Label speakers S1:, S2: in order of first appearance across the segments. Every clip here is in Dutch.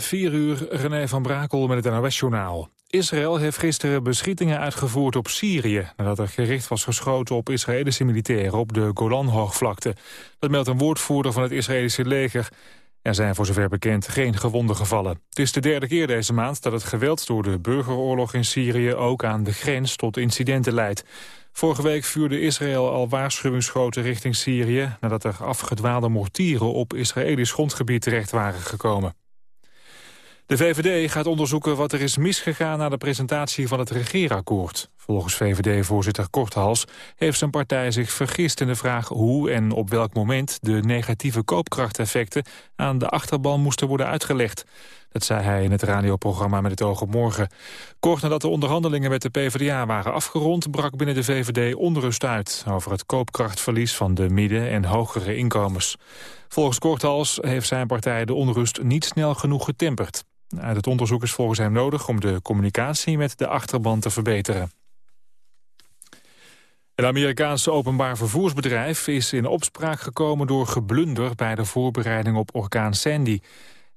S1: 4 uur, René van Brakel met het NOS-journaal. Israël heeft gisteren beschietingen uitgevoerd op Syrië... nadat er gericht was geschoten op Israëlische militairen op de Golanhoogvlakte. Dat meldt een woordvoerder van het Israëlische leger. Er zijn voor zover bekend geen gewonden gevallen. Het is de derde keer deze maand dat het geweld door de burgeroorlog in Syrië... ook aan de grens tot incidenten leidt. Vorige week vuurde Israël al waarschuwingsschoten richting Syrië... nadat er afgedwaalde mortieren op Israëlisch grondgebied terecht waren gekomen. De VVD gaat onderzoeken wat er is misgegaan na de presentatie van het regeerakkoord. Volgens VVD-voorzitter Korthals heeft zijn partij zich vergist in de vraag hoe en op welk moment de negatieve koopkrachteffecten aan de achterban moesten worden uitgelegd. Dat zei hij in het radioprogramma Met het oog op morgen. Kort nadat de onderhandelingen met de PvdA waren afgerond... brak binnen de VVD onrust uit over het koopkrachtverlies van de midden- en hogere inkomens. Volgens Korthals heeft zijn partij de onrust niet snel genoeg getemperd. Het onderzoek is volgens hem nodig om de communicatie met de achterban te verbeteren. Het Amerikaanse openbaar vervoersbedrijf is in opspraak gekomen door geblunder bij de voorbereiding op orkaan Sandy.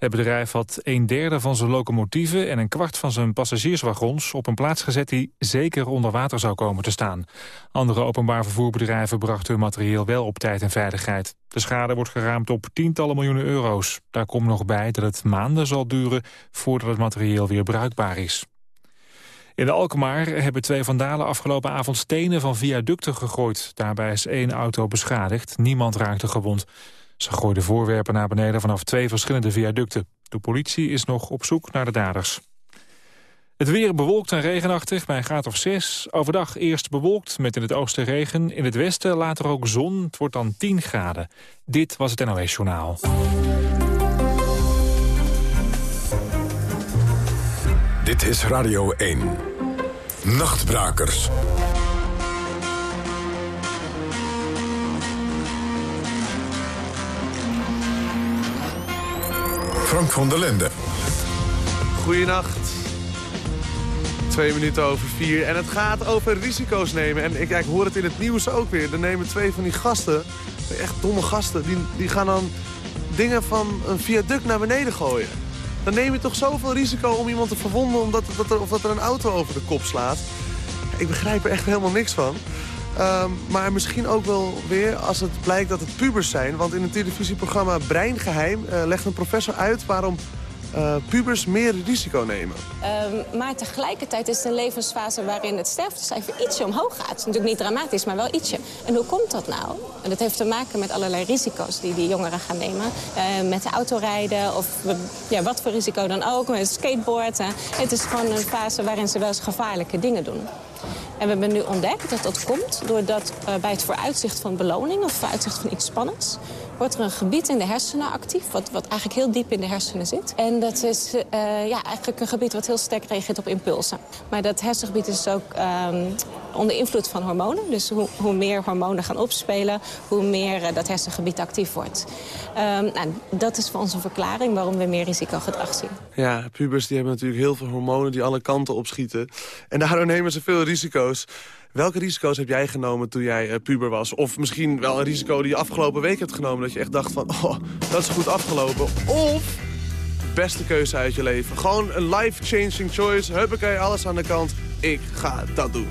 S1: Het bedrijf had een derde van zijn locomotieven en een kwart van zijn passagierswagons op een plaats gezet die zeker onder water zou komen te staan. Andere openbaar vervoerbedrijven brachten hun materieel wel op tijd en veiligheid. De schade wordt geraamd op tientallen miljoenen euro's. Daar komt nog bij dat het maanden zal duren voordat het materieel weer bruikbaar is. In de Alkmaar hebben twee vandalen afgelopen avond stenen van viaducten gegooid. Daarbij is één auto beschadigd. Niemand raakte gewond. Ze gooiden voorwerpen naar beneden vanaf twee verschillende viaducten. De politie is nog op zoek naar de daders. Het weer bewolkt en regenachtig bij een graad of 6. Overdag eerst bewolkt met in het oosten regen. In het westen later ook zon. Het wordt dan 10 graden. Dit was het NOS Journaal.
S2: Dit is Radio 1. Nachtbrakers. Frank van der Lende.
S3: Goedenacht. Twee minuten over vier. En het gaat over risico's nemen. En ik, ik hoor het in het nieuws ook weer. Er nemen twee van die gasten, echt domme gasten... die, die gaan dan dingen van een viaduct naar beneden gooien. Dan neem je toch zoveel risico om iemand te verwonden... Omdat, dat of dat er een auto over de kop slaat. Ik begrijp er echt helemaal niks van. Um, maar misschien ook wel weer als het blijkt dat het pubers zijn. Want in het televisieprogramma Breingeheim uh, legt een professor uit... waarom uh, pubers meer risico nemen.
S4: Um, maar tegelijkertijd is het een levensfase waarin het sterftecijfer ietsje omhoog gaat. Natuurlijk niet dramatisch, maar wel ietsje. En hoe komt dat nou? En dat heeft te maken met allerlei risico's die die jongeren gaan nemen. Uh, met de autorijden of ja, wat voor risico dan ook, met skateboarden. Het is gewoon een fase waarin ze wel eens gevaarlijke dingen doen. En we hebben nu ontdekt dat dat komt doordat uh, bij het vooruitzicht van beloning... of vooruitzicht van iets spannends wordt er een gebied in de hersenen actief... wat, wat eigenlijk heel diep in de hersenen zit. En dat is uh, ja, eigenlijk een gebied wat heel sterk reageert op impulsen. Maar dat hersengebied is ook um, onder invloed van hormonen. Dus hoe, hoe, meer hormonen gaan opspelen, hoe meer uh, dat hersengebied actief wordt. Um, nou, dat is voor ons een verklaring waarom we meer risicogedrag zien.
S3: Ja, pubers die hebben natuurlijk heel veel hormonen die alle kanten opschieten. En daardoor nemen ze veel risico's. Welke risico's heb jij genomen toen jij uh, puber was? Of misschien wel een risico die je afgelopen week hebt genomen... dat je echt dacht van, oh, dat is goed afgelopen. Of beste keuze uit je leven. Gewoon een life-changing choice. Huppakee, alles aan de kant. Ik ga dat doen.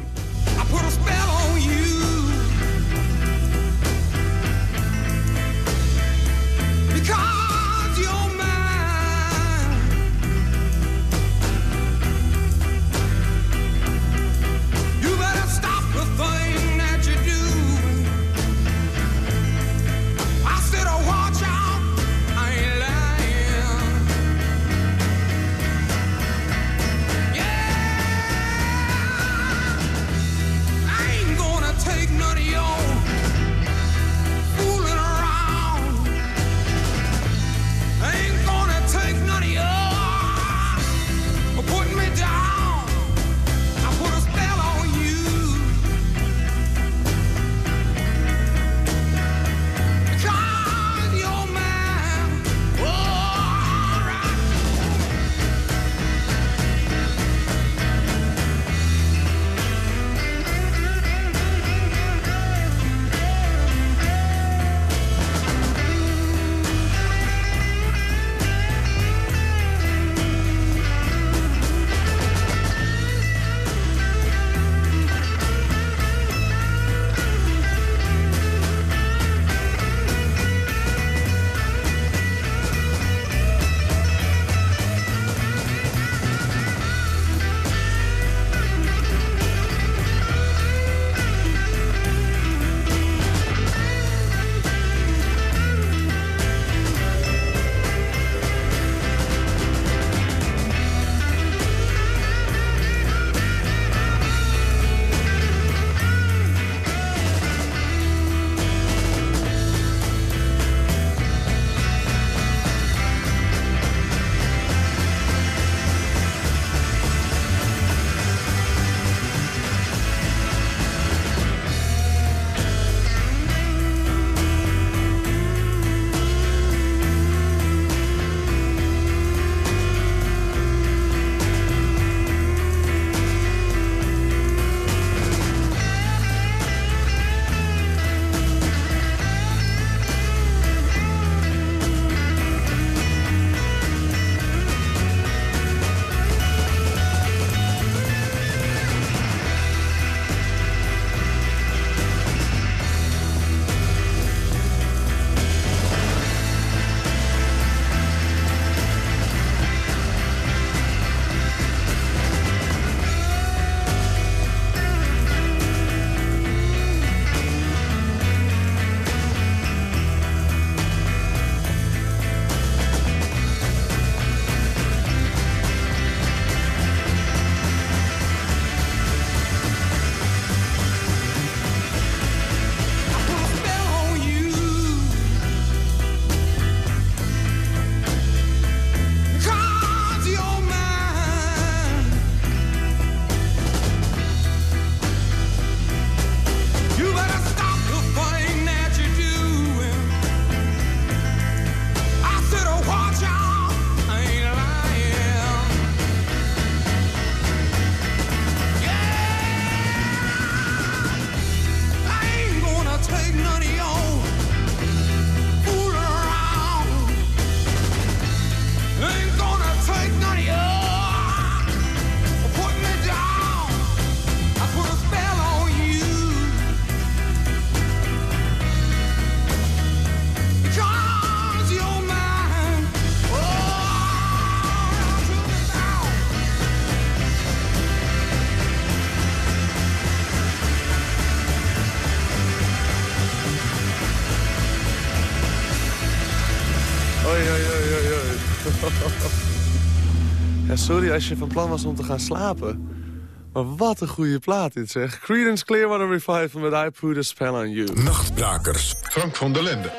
S3: Sorry als je van plan was om te gaan slapen. Maar wat een goede plaat dit zeg. Creedence Clearwater Revival met I Put a Spell on You.
S2: Nachtbrakers, Frank van der Lende.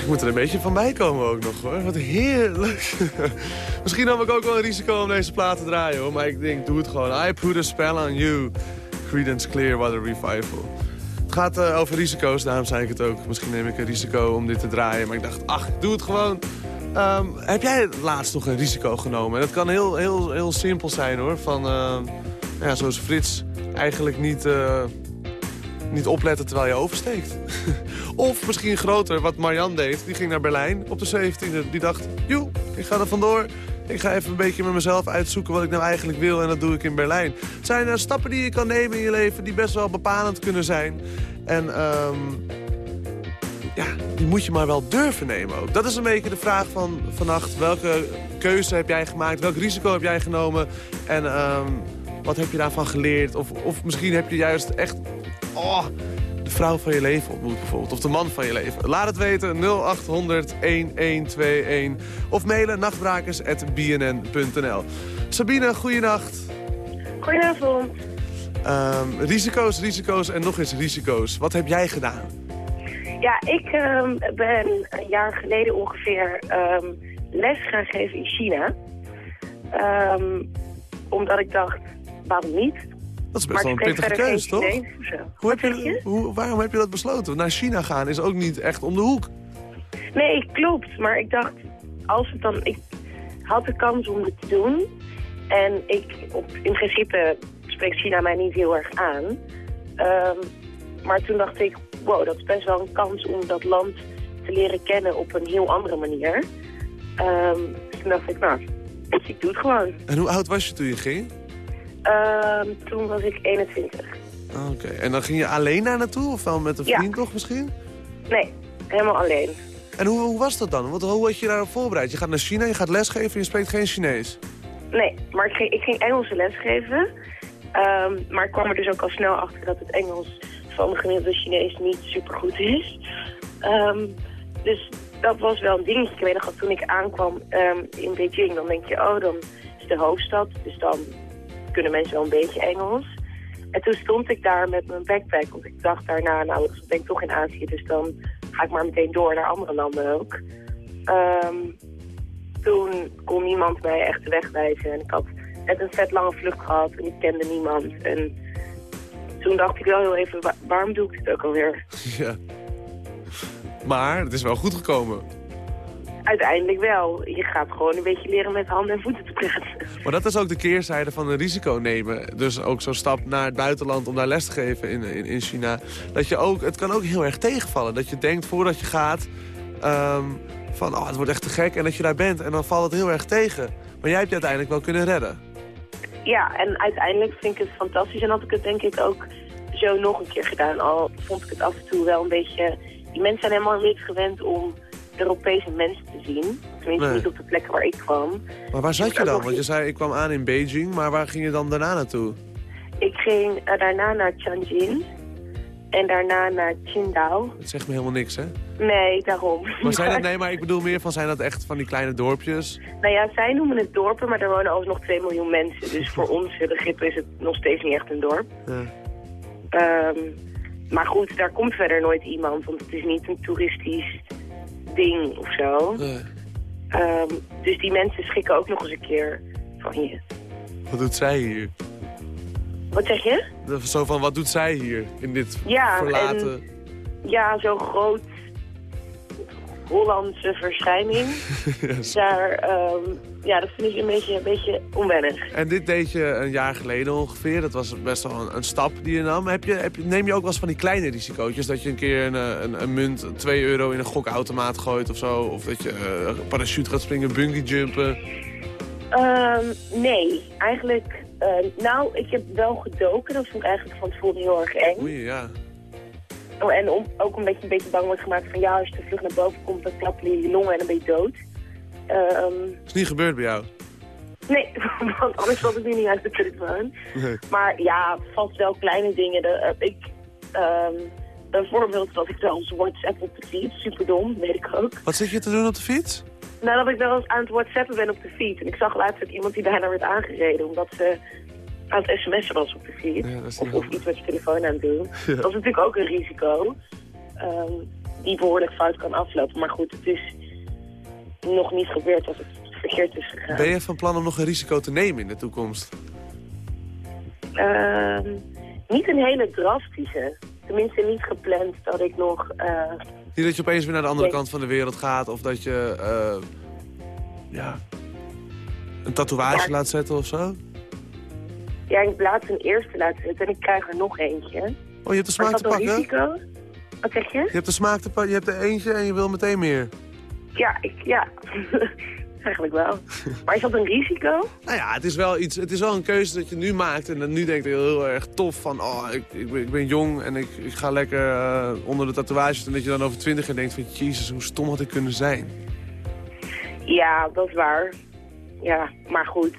S3: Ik moet er een beetje van bij komen ook nog hoor. Wat heerlijk. Misschien nam ik ook wel een risico om deze plaat te draaien hoor. Maar ik denk, doe het gewoon. I Put a Spell on You. Creedence Clearwater Revival. Het gaat uh, over risico's, daarom zei ik het ook. Misschien neem ik een risico om dit te draaien. Maar ik dacht, ach, doe het gewoon. Um, heb jij laatst nog een risico genomen? Dat kan heel, heel, heel simpel zijn hoor. Van, uh, ja, zoals Frits eigenlijk niet, uh, niet opletten terwijl je oversteekt. of misschien groter, wat Marianne deed. Die ging naar Berlijn op de 17e. Die dacht, joe, ik ga er vandoor. Ik ga even een beetje met mezelf uitzoeken wat ik nou eigenlijk wil. En dat doe ik in Berlijn. Het zijn uh, stappen die je kan nemen in je leven die best wel bepalend kunnen zijn. En... Um, ja, die moet je maar wel durven nemen ook. Dat is een beetje de vraag van vannacht. Welke keuze heb jij gemaakt? Welk risico heb jij genomen? En um, wat heb je daarvan geleerd? Of, of misschien heb je juist echt oh, de vrouw van je leven ontmoet bijvoorbeeld. Of de man van je leven. Laat het weten 0800 1121. Of mailen nachtbrakers.bnn.nl Sabine, goeienacht.
S5: Goedenavond.
S3: Um, risico's, risico's en nog eens risico's. Wat heb jij gedaan?
S5: Ja, ik um, ben een jaar geleden ongeveer um, les gaan geven in China. Um, omdat ik dacht, waarom niet?
S3: Dat is best wel een pittige keuze, toch? Hoe heb je, hoe, waarom heb je dat besloten? Naar China gaan is ook niet echt om de hoek.
S5: Nee, klopt. Maar ik dacht, als het dan... Ik had de kans om het te doen. En ik, op, in principe spreekt China mij niet heel erg aan. maar toen dacht ik, wow, dat is best wel een kans om dat land te leren kennen op een heel andere manier. Um, dus toen dacht ik, nou, ik doe het gewoon.
S3: En hoe oud was je toen je ging?
S5: Um, toen was ik 21.
S3: Oké, en dan ging je alleen daar naartoe of wel met een vriend toch misschien?
S5: Nee, helemaal alleen.
S3: En hoe, hoe was dat dan? Want hoe had je daarop voorbereid? Je gaat naar China, je gaat lesgeven en je spreekt geen Chinees.
S5: Nee, maar ik ging, ik ging Engelse lesgeven. Um, maar ik kwam er dus ook al snel achter dat het Engels van de gemiddelde Chinees niet super goed is. Um, dus dat was wel een dingetje. Ik weet nog toen ik aankwam um, in Beijing, dan denk je, oh, dan is de hoofdstad. Dus dan kunnen mensen wel een beetje Engels. En toen stond ik daar met mijn backpack. Want ik dacht daarna, nou, ik ben toch in Azië. Dus dan ga ik maar meteen door naar andere landen ook. Um, toen kon niemand mij echt de weg wijzen. En ik had net een vet lange vlucht gehad en ik kende niemand. En toen dacht ik wel heel even, waarom doe ik het ook alweer?
S3: Ja. Maar het is wel goed gekomen.
S5: Uiteindelijk wel. Je gaat gewoon een beetje leren met handen en voeten te praten.
S3: Maar dat is ook de keerzijde van een risico nemen. Dus ook zo'n stap naar het buitenland om daar les te geven in, in, in China. Dat je ook, het kan ook heel erg tegenvallen. Dat je denkt voordat je gaat um, van oh, het wordt echt te gek. En dat je daar bent en dan valt het heel erg tegen. Maar jij hebt je uiteindelijk wel kunnen redden.
S5: Ja, en uiteindelijk vind ik het fantastisch. En had ik het denk ik ook zo nog een keer gedaan. Al vond ik het af en toe wel een beetje... Die mensen zijn helemaal niet gewend om Europese mensen te zien. Tenminste nee. niet op de plekken waar ik kwam.
S3: Maar waar zat je dan? Want je zei, ik kwam aan in Beijing, maar waar ging je dan daarna naartoe?
S5: Ik ging uh, daarna naar Tianjin. En daarna naar Qingdao.
S3: Dat zegt me helemaal niks, hè?
S5: Nee, daarom.
S3: Maar zijn dat, nee, maar ik bedoel meer van, zijn dat echt van die kleine dorpjes?
S5: Nou ja, zij noemen het dorpen, maar er wonen alsnog 2 miljoen mensen. Dus voor onze begrippen is het nog steeds niet echt een dorp. Ja. Um, maar goed, daar komt verder nooit iemand, want het is niet een toeristisch ding of zo. Nee. Um, dus die mensen schikken ook nog eens een keer van je.
S3: Wat doet zij hier?
S5: Wat zeg je?
S3: Zo van, wat doet zij hier in dit ja, verlaten... En,
S5: ja, zo groot Hollandse verschijning. yes. Daar, um, ja, dat vind ik een beetje, een beetje onwennig.
S3: En dit deed je een jaar geleden ongeveer. Dat was best wel een, een stap die je nam. Heb je, heb je, neem je ook wel eens van die kleine risicootjes? Dat je een keer een, een, een munt, 2 euro in een gokautomaat gooit of zo? Of dat je uh, een parachute gaat springen, bungee jumpen?
S5: Um, nee, eigenlijk... Uh, nou, ik heb wel gedoken. Dat vond ik eigenlijk van tevoren heel erg eng.
S3: Oei, ja.
S5: Oh, en om, ook een beetje, een beetje bang wordt gemaakt van ja, als je te vlug naar boven komt, dan klappen je je longen en dan ben je dood. Um,
S3: is niet gebeurd bij jou?
S5: Nee, want anders was ik nu niet uit de telefoon. Nee. Maar ja, vast wel kleine dingen. De, uh, ik, um, een voorbeeld dat ik wel eens WhatsApp op de fiets, super dom, weet ik ook.
S3: Wat zit je te doen op de fiets?
S5: Nadat ik wel eens aan het whatsappen ben op de fiets. En ik zag laatst ook iemand die bijna werd aangereden omdat ze aan het sms'en was op de fiets.
S3: Ja, dat
S5: of, iets met je telefoon aan het doen. Dat is natuurlijk ook een risico. ehm, die behoorlijk fout kan aflopen. Maar goed, het is nog niet gebeurd als het verkeerd is gegaan.
S3: Ben je van plan om nog een risico te nemen in de toekomst?
S5: Ehm, niet een hele drastische. Tenminste niet gepland dat ik nog... eh,
S3: Niet dat je opeens weer naar de andere
S5: Nee.
S3: kant van de wereld gaat... of dat je eh, ja, een tatoeage
S5: Ja.
S3: laat zetten of zo?
S5: ja, ik heb laatst een eerste laten zetten en ik krijg er nog eentje.
S3: Oh, je hebt de smaak te pakken?
S5: risico? Wat zeg je?
S3: Je hebt de smaak te pakken, je hebt er eentje en je wil meteen meer.
S5: Ja, ik, ja. Eigenlijk wel. Maar is dat een risico?
S3: Nou ja, het is wel, iets, het is wel een keuze dat je nu maakt. En dan nu denkt je heel erg tof van... oh, ik, ik, ben, ik ben jong en ik, ik ga lekker eh, onder de tatoeages. En dat je dan over twintig jaar denkt van... jezus, hoe stom had ik kunnen zijn.
S5: Ja, dat is waar. Ja, maar goed.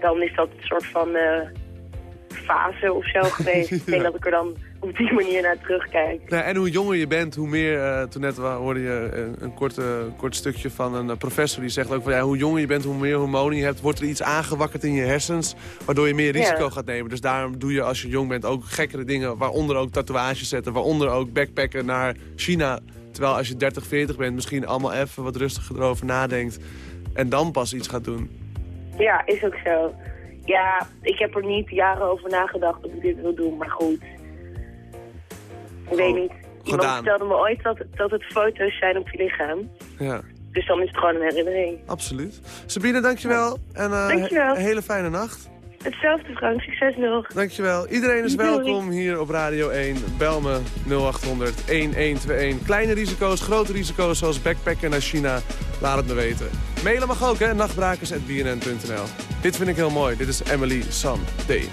S5: Dan is dat een soort van eh, fase of zo geweest. Ik denk dat ik er dan op die manier naar terugkijk.
S3: Ja, en hoe jonger je bent, hoe meer... eh, toen net hoorde je een, een korte, kort stukje van een eh, professor... die zegt ook van ja, hoe jonger je bent, hoe meer hormonen je hebt... wordt er iets aangewakkerd in je hersens... waardoor je meer risico
S5: Ja.
S3: gaat nemen. Dus daarom doe je als je jong bent ook gekkere dingen... waaronder ook tatoeages zetten, waaronder ook backpacken naar China... Terwijl als je 30, 40 bent, misschien allemaal even wat rustiger erover nadenkt... en dan pas iets gaat doen.
S5: Ja, is ook zo. Ja, ik heb er niet jaren over nagedacht dat ik dit wil doen, maar goed. Ik weet niet. Iemand
S3: gedaan.
S5: vertelde me ooit dat, dat het foto's zijn op je lichaam.
S3: Ja,
S5: Dus dan is het gewoon een herinnering.
S3: absoluut. Sabine, dankjewel. En eh,
S5: Dankjewel.
S3: een hele fijne nacht.
S5: Hetzelfde Frank, succes nog.
S3: Dankjewel. Iedereen is
S5: Doei.
S3: welkom hier op Radio 1. Bel me 0800 1121. Kleine risico's, grote risico's zoals backpacken naar China. Laat het me weten. Mailen mag ook, hè? Nachtbrakers.bnn.nl. Dit vind ik heel mooi. Dit is Emily Sam Day.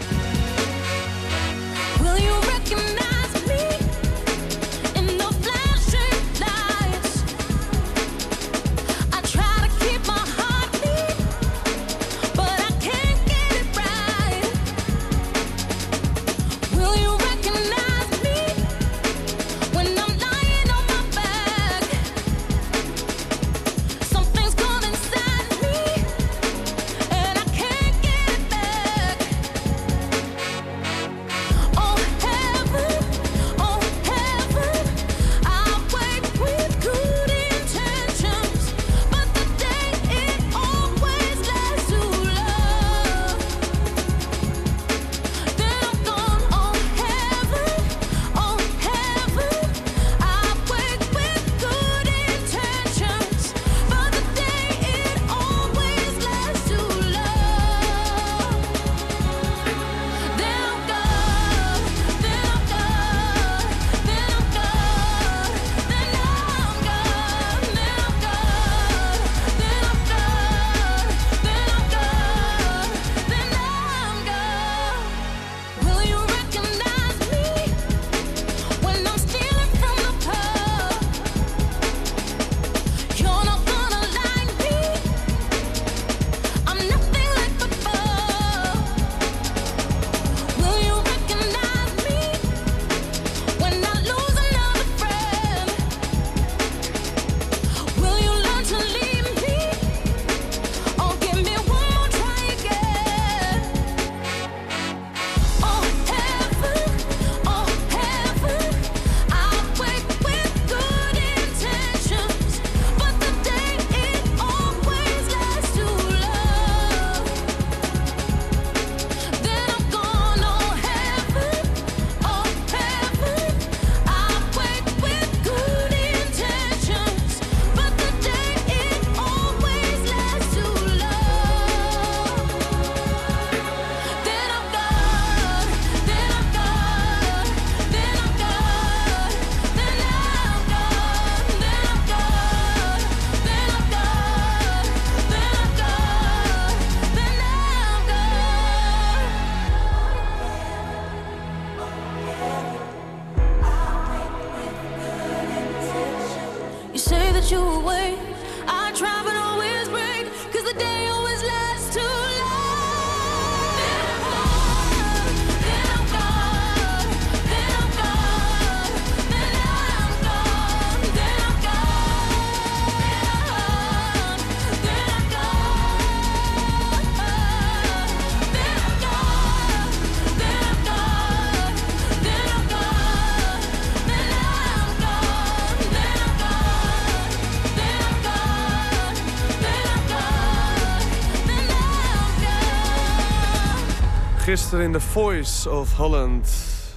S3: Gisteren in The Voice of Holland.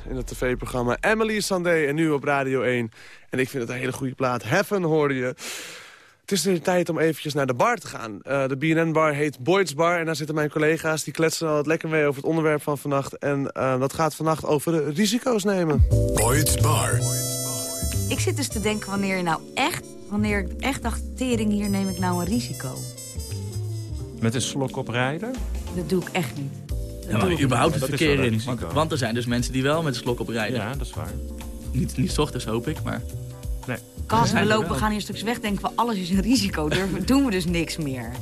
S3: In het tv-programma Emily Sandé en nu op Radio 1. En ik vind het een hele goede plaat. Heaven hoorde je. Het is nu tijd om eventjes naar de bar te gaan. Eh, de BNN-bar heet Boyd's Bar. En daar zitten mijn collega's. Die kletsen al wat lekker mee over het onderwerp van vannacht. En eh, dat gaat vannacht over risico's nemen.
S2: Boyd's Bar.
S6: Ik zit dus te denken wanneer je nou echt... wanneer ik echt dacht, tering, hier neem ik nou een risico.
S7: Met een slok op rijden?
S6: Dat doe ik echt niet.
S8: Ja, maar
S6: ik
S8: überhaupt het verkeer in. Want, er zijn dus mensen die wel met een slok op rijden.
S7: Ja, dat is waar.
S8: Niet, niet 's ochtends hoop ik, maar...
S7: Nee.
S6: Kas, we lopen, we gaan hier straks weg, denken we alles is een risico. Durven, doen we dus niks meer.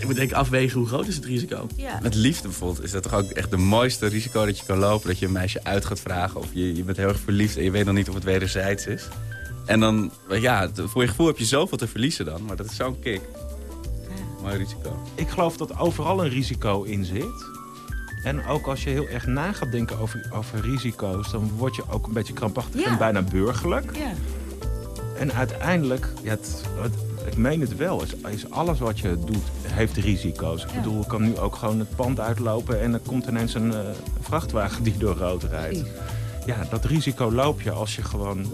S8: Je moet denk ik afwegen hoe groot is het risico.
S6: Ja.
S9: Met liefde bijvoorbeeld is dat toch ook echt de mooiste risico dat je kan lopen. Dat je een meisje uit gaat vragen of je, je bent heel erg verliefd en je weet nog niet of het wederzijds is. En dan, ja, voor je gevoel heb je zoveel te verliezen dan. Maar dat is zo'n kick. Mooi risico.
S7: Ik geloof dat overal een risico in zit. En ook als je heel erg na gaat denken over, over risico's... dan word je ook een beetje krampachtig
S6: Ja.
S7: en bijna burgerlijk.
S6: Ja.
S7: En uiteindelijk, ja, het, het- ik meen het wel, is, is alles wat je doet heeft risico's. Ik
S6: Ja.
S7: bedoel, ik kan nu ook gewoon het pand uitlopen... en er komt ineens een eh, vrachtwagen die door rood rijdt. Ja, dat risico loop je als je gewoon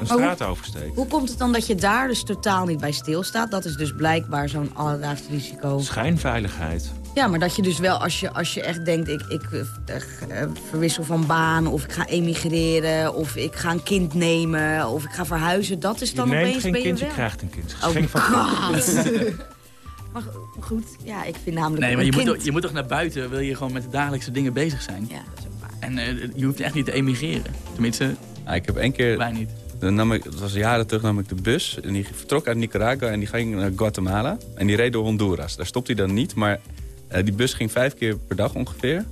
S7: een
S6: hoe-
S7: straat oversteekt.
S6: Hoe komt het dan dat je daar dus totaal niet bij stilstaat? Dat is dus blijkbaar zo'n alledaags risico.
S7: Schijnveiligheid.
S6: Ja, maar dat je dus wel, als je, als je echt denkt... Ik, ik eh, eh, verwissel van baan, of ik ga emigreren... of ik ga een kind nemen, of ik ga verhuizen... dat is dan opeens
S7: geen
S6: ben je
S7: kind, je krijgt een kind.
S6: Oh
S7: Geen van
S6: god. maar go- goed, ja, ik vind namelijk
S8: Nee, maar je moet,
S6: kind...
S8: je moet toch naar buiten, wil je gewoon met de dagelijkse dingen bezig zijn.
S6: Ja, dat is ook waar.
S8: En eh, je hoeft echt niet te emigreren. Tenminste,
S9: Ja, ik heb één keer,
S8: wij niet.
S9: Dan nam ik, het was jaren terug, nam ik de bus. En die vertrok uit Nicaragua en die ging naar Guatemala. En die reed door Honduras. Daar stopte hij dan niet, maar eh, die bus ging vijf keer per dag ongeveer.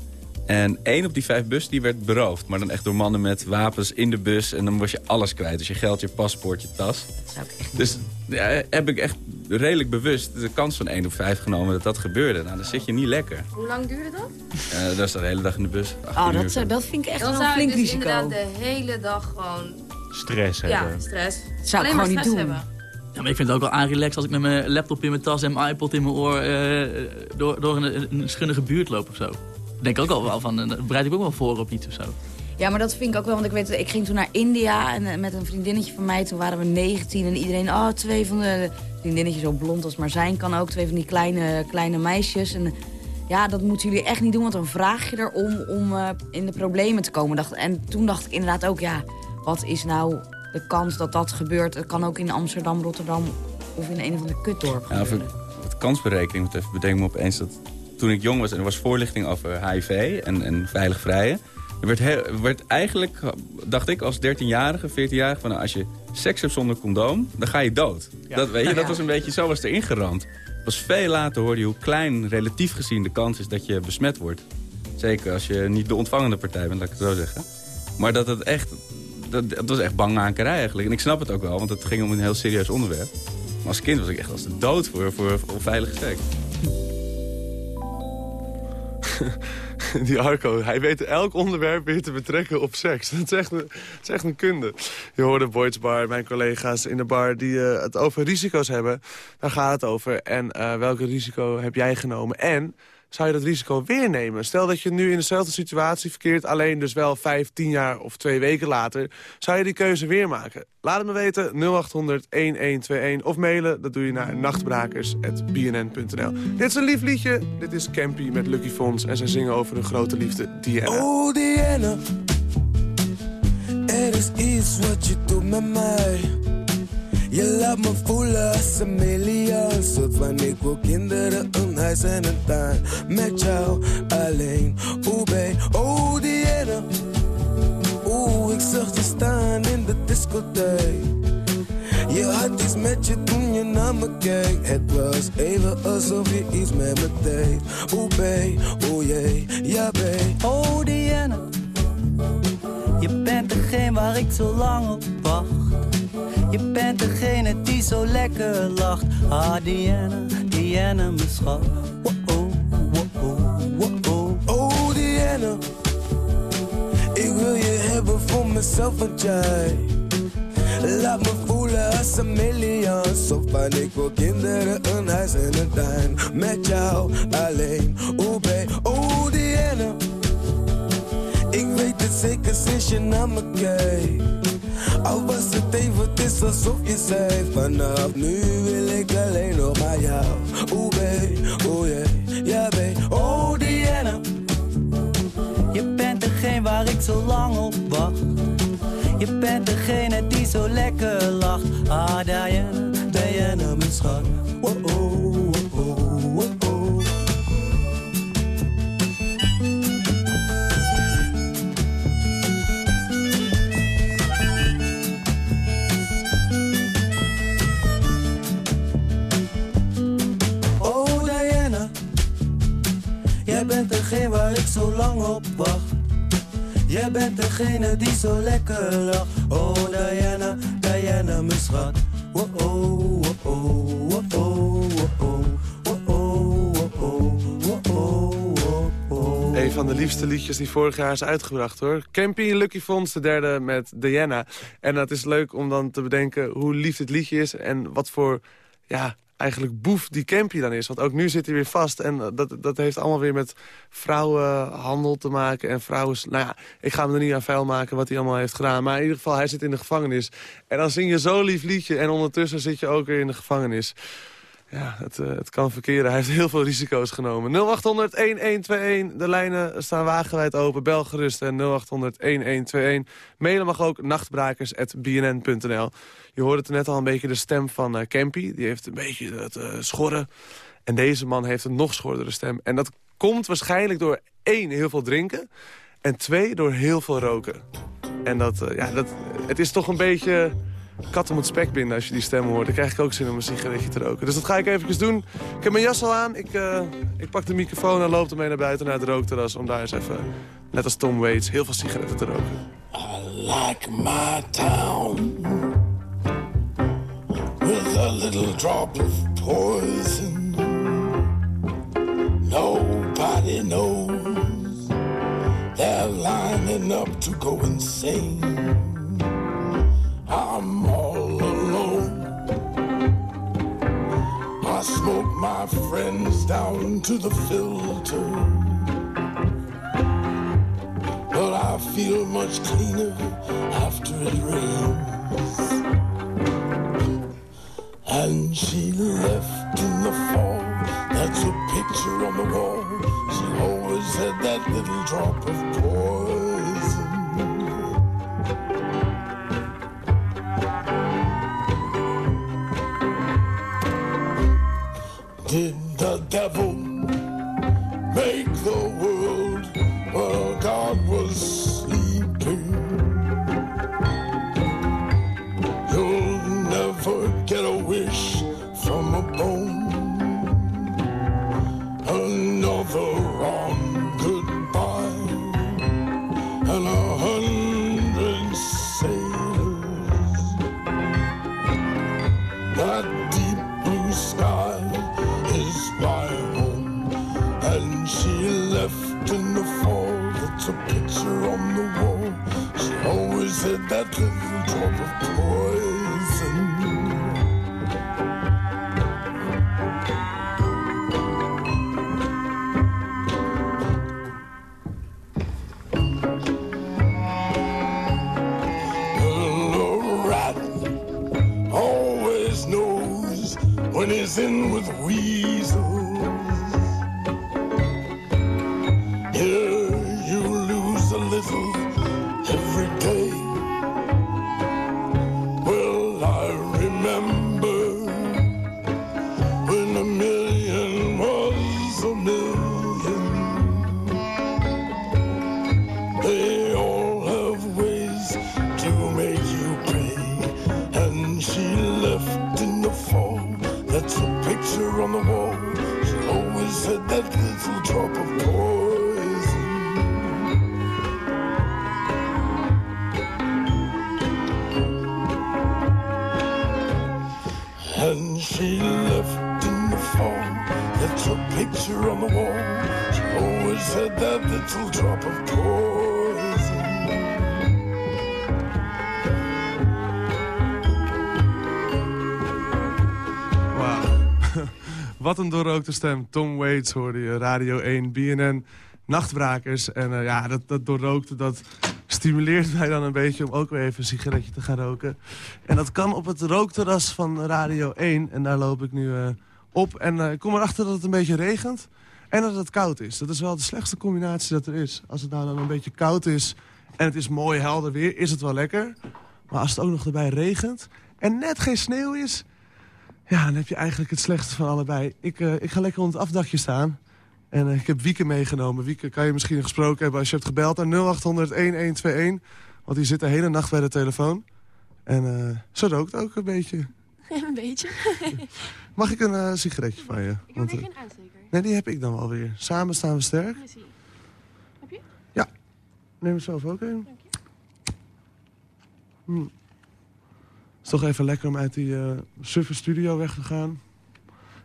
S9: En één op die vijf bus die werd beroofd. Maar dan echt door mannen met wapens in de bus. En dan was je alles kwijt. Dus je geld, je paspoort, je tas.
S6: Dat zou ik echt niet
S9: Dus ja, heb ik echt redelijk bewust de kans van 1 op 5 genomen dat dat gebeurde. Nou, dan zit je niet lekker.
S10: Hoe lang duurde dat?
S9: Eh dat is de hele dag in de bus. 18
S6: Oh, dat, dat vind ik echt wel een flink
S10: dus
S6: risico.
S10: inderdaad de hele dag gewoon...
S7: Stress
S10: Ja,
S7: hebben.
S10: stress.
S6: zou ik
S10: Alleen maar
S6: gewoon niet doen.
S10: hebben.
S8: Ja, maar ik vind het ook wel aanrelaxed als ik met mijn laptop in mijn tas en mijn iPod in mijn oor eh, door, door een, een schunnige buurt loop of zo. Denk ik ook al wel van, dan bereid ik ook wel voor op iets of zo.
S6: Ja, maar dat vind ik ook wel, want ik weet, ik ging toen naar India en eh, met een vriendinnetje van mij, toen waren we 19 en iedereen, oh, twee van de vriendinnetjes zo blond als maar zijn kan ook, twee van die kleine, kleine meisjes. En ja, dat moeten jullie echt niet doen, want dan vraag je erom om eh, in de problemen te komen. Dacht, en toen dacht ik inderdaad ook, ja, wat is nou de kans dat dat gebeurt? Het kan ook in Amsterdam, Rotterdam of in een of ander kutdorp
S9: Ja,
S6: gebeuren.
S9: voor wat kansberekening betreft bedenk me opeens dat toen ik jong was en er was voorlichting over HIV en, en veilig vrijen. Er werd, heel- er werd eigenlijk, dacht ik als 13-jarige, 14-jarige, van nou, als je seks hebt zonder condoom, dan ga je dood. Dat, weet je, dat
S6: Ja.
S9: was een beetje, zo was erin geramd. Pas veel later hoorde je hoe klein relatief gezien de kans is dat je besmet wordt. Zeker als je niet de ontvangende partij bent, laat ik het zo zeggen. Maar dat het echt, dat, dat was echt bangmakerij eigenlijk. En ik snap het ook wel, want het ging om een heel serieus onderwerp. Als kind was ik echt als de dood voor, voor, voor veilige seks.
S3: Die Arco, hij weet elk onderwerp weer te betrekken op seks. Dat is echt een, is echt een kunde. Je hoorde Boyd's Bar, mijn collega's in de bar... die eh, het over risico's hebben. Daar gaat het over. En eh welke risico heb jij genomen? En zou je dat risico weer nemen? Stel dat je nu in dezelfde situatie verkeert... alleen dus wel vijf, tien jaar of twee weken later... zou je die keuze weer maken? Laat het me weten, 0800-1121 of mailen. Dat doe je naar nachtbrakers.bnn.nl. Dit is een lief liedje. Dit is Campy met Lucky Fons. En zij zingen over hun grote liefde, Diana.
S11: Oh Diana, er is iets wat je doet met mij. Je laat me voelen als een miljoen. Soort van ik wil kinderen, en een tuin. Met jou alleen, oeh babe. Oh Diana, oeh ik zag je staan in de discotheek. Je had iets met je toen je naar me keek. Het was even alsof je iets met me deed. Oeh babe, oeh jee, ja babe.
S12: Oh Diana, je bent degene waar ik zo lang op wacht. Je bent degene die zo lekker lacht. Ah Diana, Wow, wow, wow, wow.
S11: Oh Diana, ik wil je hebben voor mezelf, want jij Laat me voelen als een miljoen. Zo van ik wil kinderen, een huis en een tuin. Met jou alleen, oh babe, oh Diana. Ik weet het zeker sinds je naar me kijkt. Al was het even, het is alsof je zei Vanaf nu wil ik alleen nog maar jou Oeh babe, oeh yeah, ja babe Oh Diana
S12: Je bent degene waar ik zo lang op wacht. Je bent degene die zo lekker lacht. Ah, Diana, Diana, mijn schat.
S11: Degene waar ik zo lang op wacht Jij bent degene die zo lekker lacht Oh Diana, Diana mijn schat Oh oh, oh oh, oh oh, oh oh Oh oh,
S3: Een van de liefste liedjes die vorig jaar is uitgebracht hoor. Campy Lucky Fons, de derde met Diana. En dat is leuk om dan te bedenken hoe lief dit liedje is... en wat voor, ja, eigenlijk boef die Campy dan is. Want ook nu zit hij weer vast. En dat, dat heeft allemaal weer met vrouwenhandel te maken. En vrouwen... Nou ja, ik ga me er niet aan vuil maken wat hij allemaal heeft gedaan. Maar in ieder geval, hij zit in de gevangenis. En dan zing je zo'n lief liedje. En ondertussen zit je ook weer in de gevangenis. Ja, het, eh, het kan verkeren. Hij heeft heel veel risico's genomen. 0800-1121. De lijnen staan wagenwijd open. Bel gerust. En 0800-1121. Mailen mag ook nachtbrakers.bnn.nl. Je hoorde het net al een beetje de stem van eh Campy. Die heeft een beetje het eh, schorren. En deze man heeft een nog schordere stem. En dat komt waarschijnlijk door één, heel veel drinken. En twee, door heel veel roken. En dat, ja, dat, het is toch een beetje katten moet spek binden als je die stem hoort. Dan krijg ik ook zin om een sigaretje te roken. Dus dat ga ik eventjes doen. Ik heb mijn jas al aan. Ik, eh, ik pak de microfoon en loop ermee naar buiten naar het rookterras... om daar eens even, net als Tom Waits, heel veel sigaretten te roken.
S13: like my town with a little drop of poison. Nobody knows they're lining up to go insane. I'm all alone. I smoke my friends down to the filter. But I feel much cleaner after it rains. And she left in the fall. That's a picture on the wall. She always had that little drop of poison. Did the devil make the world while God was sleeping? You'll never get a wish from a bone.
S3: Wat een doorrookte stem. Tom Waits hoorde je, Radio 1, BNN, Nachtbrakers. En eh, ja, dat, dat doorrookte, dat stimuleert mij dan een beetje om ook weer even een sigaretje te gaan roken. En dat kan op het rookterras van Radio 1. En daar loop ik nu eh, op. En eh, ik kom erachter dat het een beetje regent. En dat het koud is. Dat is wel de slechtste combinatie dat er is. Als het nou dan een beetje koud is en het is mooi helder weer, is het wel lekker. Maar als het ook nog erbij regent en net geen sneeuw is... Ja, dan heb je eigenlijk het slechtste van allebei. Ik, eh, ik ga lekker onder het afdakje staan. En eh, ik heb Wieke meegenomen. Wieke kan je misschien gesproken hebben als je hebt gebeld naar 0800-1121. Want die zit de hele nacht bij de telefoon. En eh zo rookt ook een beetje.
S14: Een beetje.
S3: Mag ik een sigaretje van je?
S14: Ik heb geen aansteker.
S3: nee, die heb ik dan wel weer. Samen staan we sterk.
S14: Je. Heb je?
S3: Ja. Neem er zelf ook een. Hm. Het is toch even lekker om uit die eh suffe studio weg te gaan.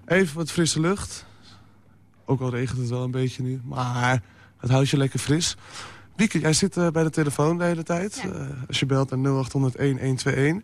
S3: Even wat frisse lucht. Ook al regent het wel een beetje nu. Maar het houdt je lekker fris. Wieke, jij zit eh, bij de telefoon de hele tijd. Eh, als je belt naar 0800-1121.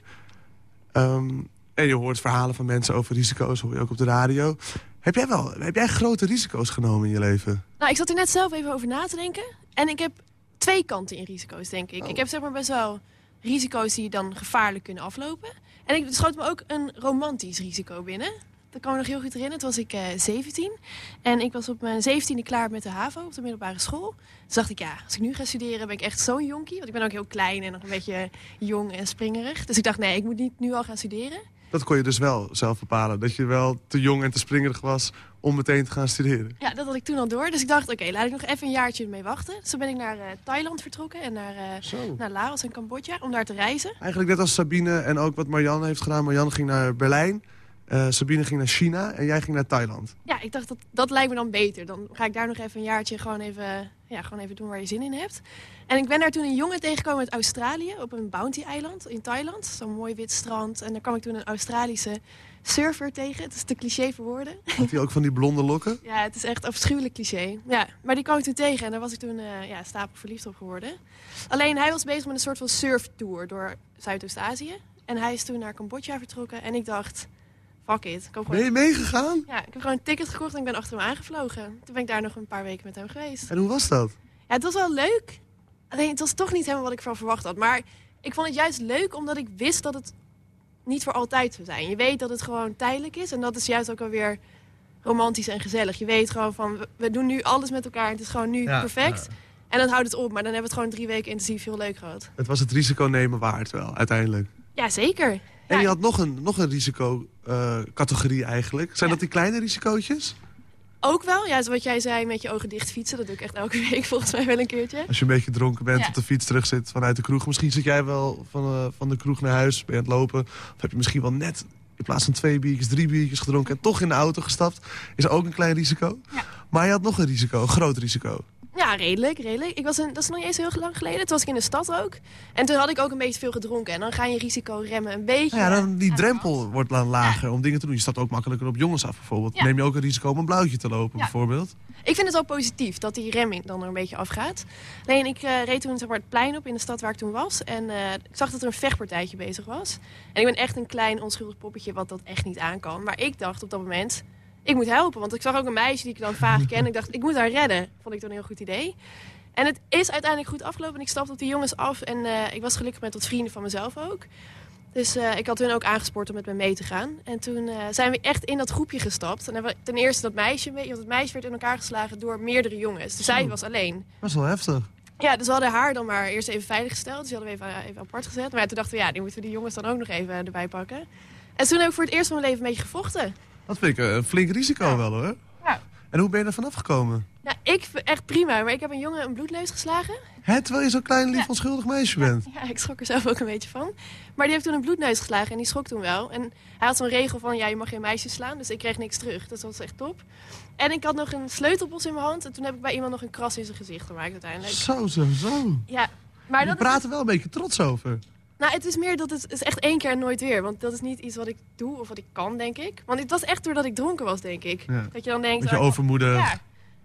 S3: Ehm, en je hoort verhalen van mensen over risico's. Hoor je ook op de radio. Heb jij, wel, heb jij grote risico's genomen in je leven?
S14: Nou, ik zat er net zelf even over na te denken. En ik heb twee kanten in risico's, denk ik. Ik heb zeg maar best wel risico's die dan gevaarlijk kunnen aflopen. En ik schoot me ook een romantisch risico binnen. Dat me nog heel goed herinneren. Toen was ik eh 17. En ik was op mijn 17e klaar met de HAVO op de middelbare school. Toen dacht ik, ja, als ik nu ga studeren ben ik echt zo'n jonkie. Want ik ben ook heel klein en nog een beetje jong en springerig. Dus ik dacht, nee, ik moet niet nu al gaan studeren.
S3: Dat kon je dus wel zelf bepalen. Dat je wel te jong en te springerig was om meteen te gaan studeren.
S14: Ja, dat had ik toen al door. Dus ik dacht, oké, laat ik nog even een jaartje mee wachten. Dus toen ben ik naar eh, Thailand vertrokken en naar, eh, naar Laos en Cambodja om daar te reizen.
S3: Eigenlijk net als Sabine en ook wat Marianne heeft gedaan. Marianne ging naar Berlijn. eh, Sabine ging naar China en jij ging naar Thailand.
S14: Ja, ik dacht, dat, dat lijkt me dan beter. Dan ga ik daar nog even een jaartje gewoon even, ja, gewoon even doen waar je zin in hebt. En ik ben daar toen een jongen tegengekomen uit Australië op een bounty-eiland in Thailand. Zo'n mooi wit strand. En daar kwam ik toen een Australische surfer tegen. Het is te cliché voor woorden.
S3: Had hij ook van die blonde lokken?
S14: Ja, het is echt afschuwelijk cliché. Ja, maar die kwam ik toen tegen en daar was ik toen eh ja, stapel verliefd op geworden. Alleen hij was bezig met een soort van surftour door Zuidoost-Azië. En hij is toen naar Cambodja vertrokken en ik dacht, fuck it. Ik heb
S3: Ben je meegegaan?
S14: Ja, ik heb gewoon een ticket gekocht en ik ben achter hem aangevlogen. Toen ben ik daar nog een paar weken met hem geweest.
S3: En hoe was dat?
S14: Ja, het was wel leuk. Alleen het was toch niet helemaal wat ik van verwacht had. Maar ik vond het juist leuk omdat ik wist dat het niet voor altijd zou zijn. Je weet dat het gewoon tijdelijk is. En dat is juist ook alweer romantisch en gezellig. Je weet gewoon van, we- doen nu alles met elkaar. En het is gewoon nu
S3: Ja,
S14: perfect. En dan houdt het op. Maar dan hebben we het gewoon drie weken intensief heel leuk gehad.
S3: Het was het risico nemen waard wel, uiteindelijk.
S14: Ja, zeker.
S3: En je had nog een, nog een risicocategorie eigenlijk. Zijn dat die kleine risicootjes?
S14: Ook wel, ja, zoals jij zei, met je ogen dicht fietsen. Dat doe ik echt elke week volgens mij wel een keertje.
S3: Als je een beetje dronken bent,
S14: Ja.
S3: op de fiets terug zit vanuit de kroeg. Misschien zit jij wel van, eh, van de kroeg naar huis, ben je aan het lopen. Of heb je misschien wel net in plaats van twee biertjes, drie biertjes gedronken... en toch in de auto gestapt. Is ook een klein risico. Maar je had nog een risico, een groot risico.
S14: Ja, redelijk, redelijk. Ik was een, dat is nog niet eens heel lang geleden. Toen was ik in de stad ook. En toen had ik ook een beetje veel gedronken. En dan ga je risico remmen een beetje.
S3: Ja, dan, die drempel wordt dan lager om dingen te doen. Je stapt ook makkelijker op jongens af bijvoorbeeld.
S14: Ja.
S3: Neem je ook een risico om een blauwtje te lopen
S14: Ja.
S3: bijvoorbeeld.
S14: Ik vind het wel positief dat die remming dan er een beetje afgaat. Alleen ik eh, reed toen zeg maar, het plein op in de stad waar ik toen was. En eh, ik zag dat er een vechtpartijtje bezig was. En ik ben echt een klein onschuldig poppetje wat dat echt niet aan kan. Maar ik dacht op dat moment, ik moet helpen. Want ik zag ook een meisje die ik dan vaag ken. Ik dacht, ik moet haar redden. Vond ik toen een heel goed idee. En het is uiteindelijk goed afgelopen. En ik stapte op die jongens af. En eh, ik was gelukkig met wat vrienden van mezelf ook. Dus eh, ik had hun ook aangespoord om met me mee te gaan. En toen eh, zijn we echt in dat groepje gestapt. En hebben we ten eerste dat meisje, mee- want het meisje werd in elkaar geslagen door meerdere jongens. Dus zij was alleen.
S3: Dat is wel heftig.
S14: Ja, dus we hadden haar dan maar eerst even veilig gesteld. Dus die hadden we even, even apart gezet. Maar ja, toen dachten we, ja, die moeten we die jongens dan ook nog even erbij pakken. En toen heb ik voor het eerst van mijn leven een beetje gevochten.
S3: Dat vind ik een flink risico wel hoor.
S14: Ja.
S3: En hoe ben je er vanaf gekomen?
S14: Nou, ik echt prima. Maar ik heb een jongen een bloedneus geslagen.
S3: Hè, terwijl je zo'n klein, lief, onschuldig meisje bent.
S14: Ja, ik schrok er zelf ook een beetje van. Maar die heeft toen een bloedneus geslagen en die schrok toen wel. En hij had zo'n regel van, ja, je mag geen meisjes slaan. Dus ik kreeg niks terug. Dus dat was echt top. En ik had nog een sleutelbos in mijn hand. En toen heb ik bij iemand nog een kras in zijn gezicht gemaakt uiteindelijk.
S3: Zo, zo, zo.
S14: Ja, maar
S3: We
S14: dat
S3: praten wel een beetje trots over.
S14: Nou, het is meer dat het, is echt één keer en nooit weer. Want dat is niet iets wat ik doe of wat ik kan, denk ik. Want het was echt doordat ik dronken was, denk ik.
S3: Ja.
S14: Dat je dan denkt...
S3: Beetje
S14: oh,
S3: overmoedig.
S14: Ja,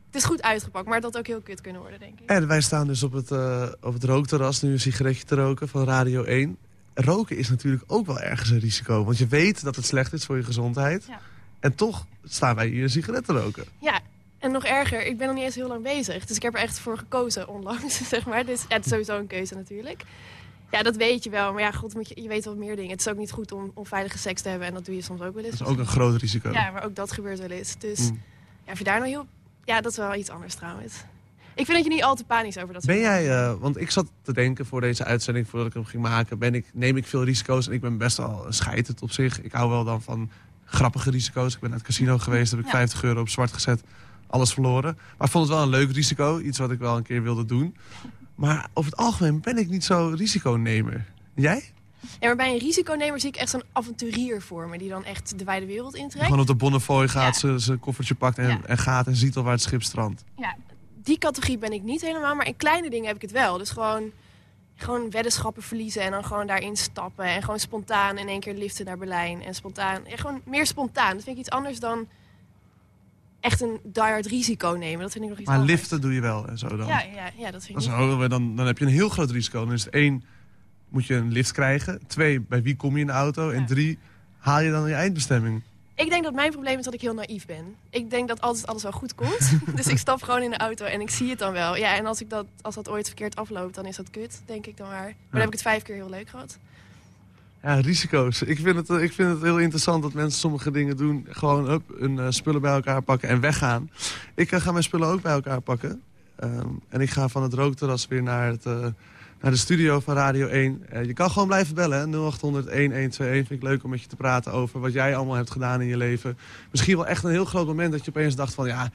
S14: het is goed uitgepakt, maar dat ook heel kut kunnen worden, denk ik.
S3: En wij staan dus op het, eh, op het rookterras nu een sigaretje te roken van Radio 1. Roken is natuurlijk ook wel ergens een risico. Want je weet dat het slecht is voor je gezondheid.
S14: Ja.
S3: En toch staan wij hier een sigaret te roken.
S14: Ja, en nog erger, ik ben nog niet eens heel lang bezig. Dus ik heb er echt voor gekozen onlangs, zeg maar. Dus ja, het is sowieso een keuze natuurlijk. Ja, dat weet je wel. Maar ja, god, moet je, je weet wel meer dingen. Het is ook niet goed om onveilige seks te hebben. En dat doe je soms ook wel eens.
S3: Dat is ook een groot risico.
S14: Ja, maar ook dat gebeurt wel eens. Dus
S3: Mm.
S14: ja, of je daar nou heel... Ja, dat is wel iets anders trouwens. Ik vind dat je niet al te panisch over dat
S3: Ben jij, eh, want ik zat te denken voor deze uitzending, voordat ik hem ging maken, ben ik, neem ik veel risico's en ik ben best wel een scheiterd op zich. Ik hou wel dan van grappige risico's. Ik ben naar het casino geweest, heb ik 50 euro op zwart gezet, alles verloren. Maar ik vond het wel een leuk risico, iets wat ik wel een keer wilde doen. Maar over het algemeen ben ik niet zo risiconemer. Jij?
S14: Ja, maar bij een risiconemer zie ik echt zo'n avonturier voor me... die dan echt de wijde wereld intrekt.
S3: Gewoon op de Bonnefoy gaat, ze zijn koffertje pakt en, en gaat en ziet al waar het schip strandt.
S14: Ja, die categorie ben ik niet helemaal, maar in kleine dingen heb ik het wel. Dus gewoon, gewoon weddenschappen verliezen en dan gewoon daarin stappen. En gewoon spontaan in één keer liften naar Berlijn. En spontaan, ja, gewoon meer spontaan. Dat vind ik iets anders dan echt een diehard risico nemen. Dat vind ik nog iets
S3: Maar
S14: anders.
S3: liften doe je wel en zo dan.
S14: Ja, ja, ja, dat vind ik
S3: Dan, zo, dan, dan heb je een heel groot risico. Dan is het één, moet je een lift krijgen. Twee, bij wie kom je in de auto? En drie, haal je dan je eindbestemming?
S14: Ik denk dat mijn probleem is dat ik heel naïef ben. Ik denk dat altijd alles wel goed komt. dus ik stap gewoon in de auto en ik zie het dan wel. Ja, en als, ik dat, als dat ooit verkeerd afloopt, dan is dat kut, denk ik dan maar. Maar dan heb ik het vijf keer heel leuk gehad.
S3: Ja, risico's. Ik vind, het, eh, ik vind het heel interessant dat mensen sommige dingen doen. Gewoon up, hun eh, spullen bij elkaar pakken en weggaan. Ik eh, ga mijn spullen ook bij elkaar pakken. Ehm, en ik ga van het rookterras weer naar, het, naar de studio van Radio 1. Eh, je kan gewoon blijven bellen, hè. 0800 1121. Vind ik leuk om met je te praten over wat jij allemaal hebt gedaan in je leven. Misschien wel echt een heel groot moment dat je opeens dacht van... ja,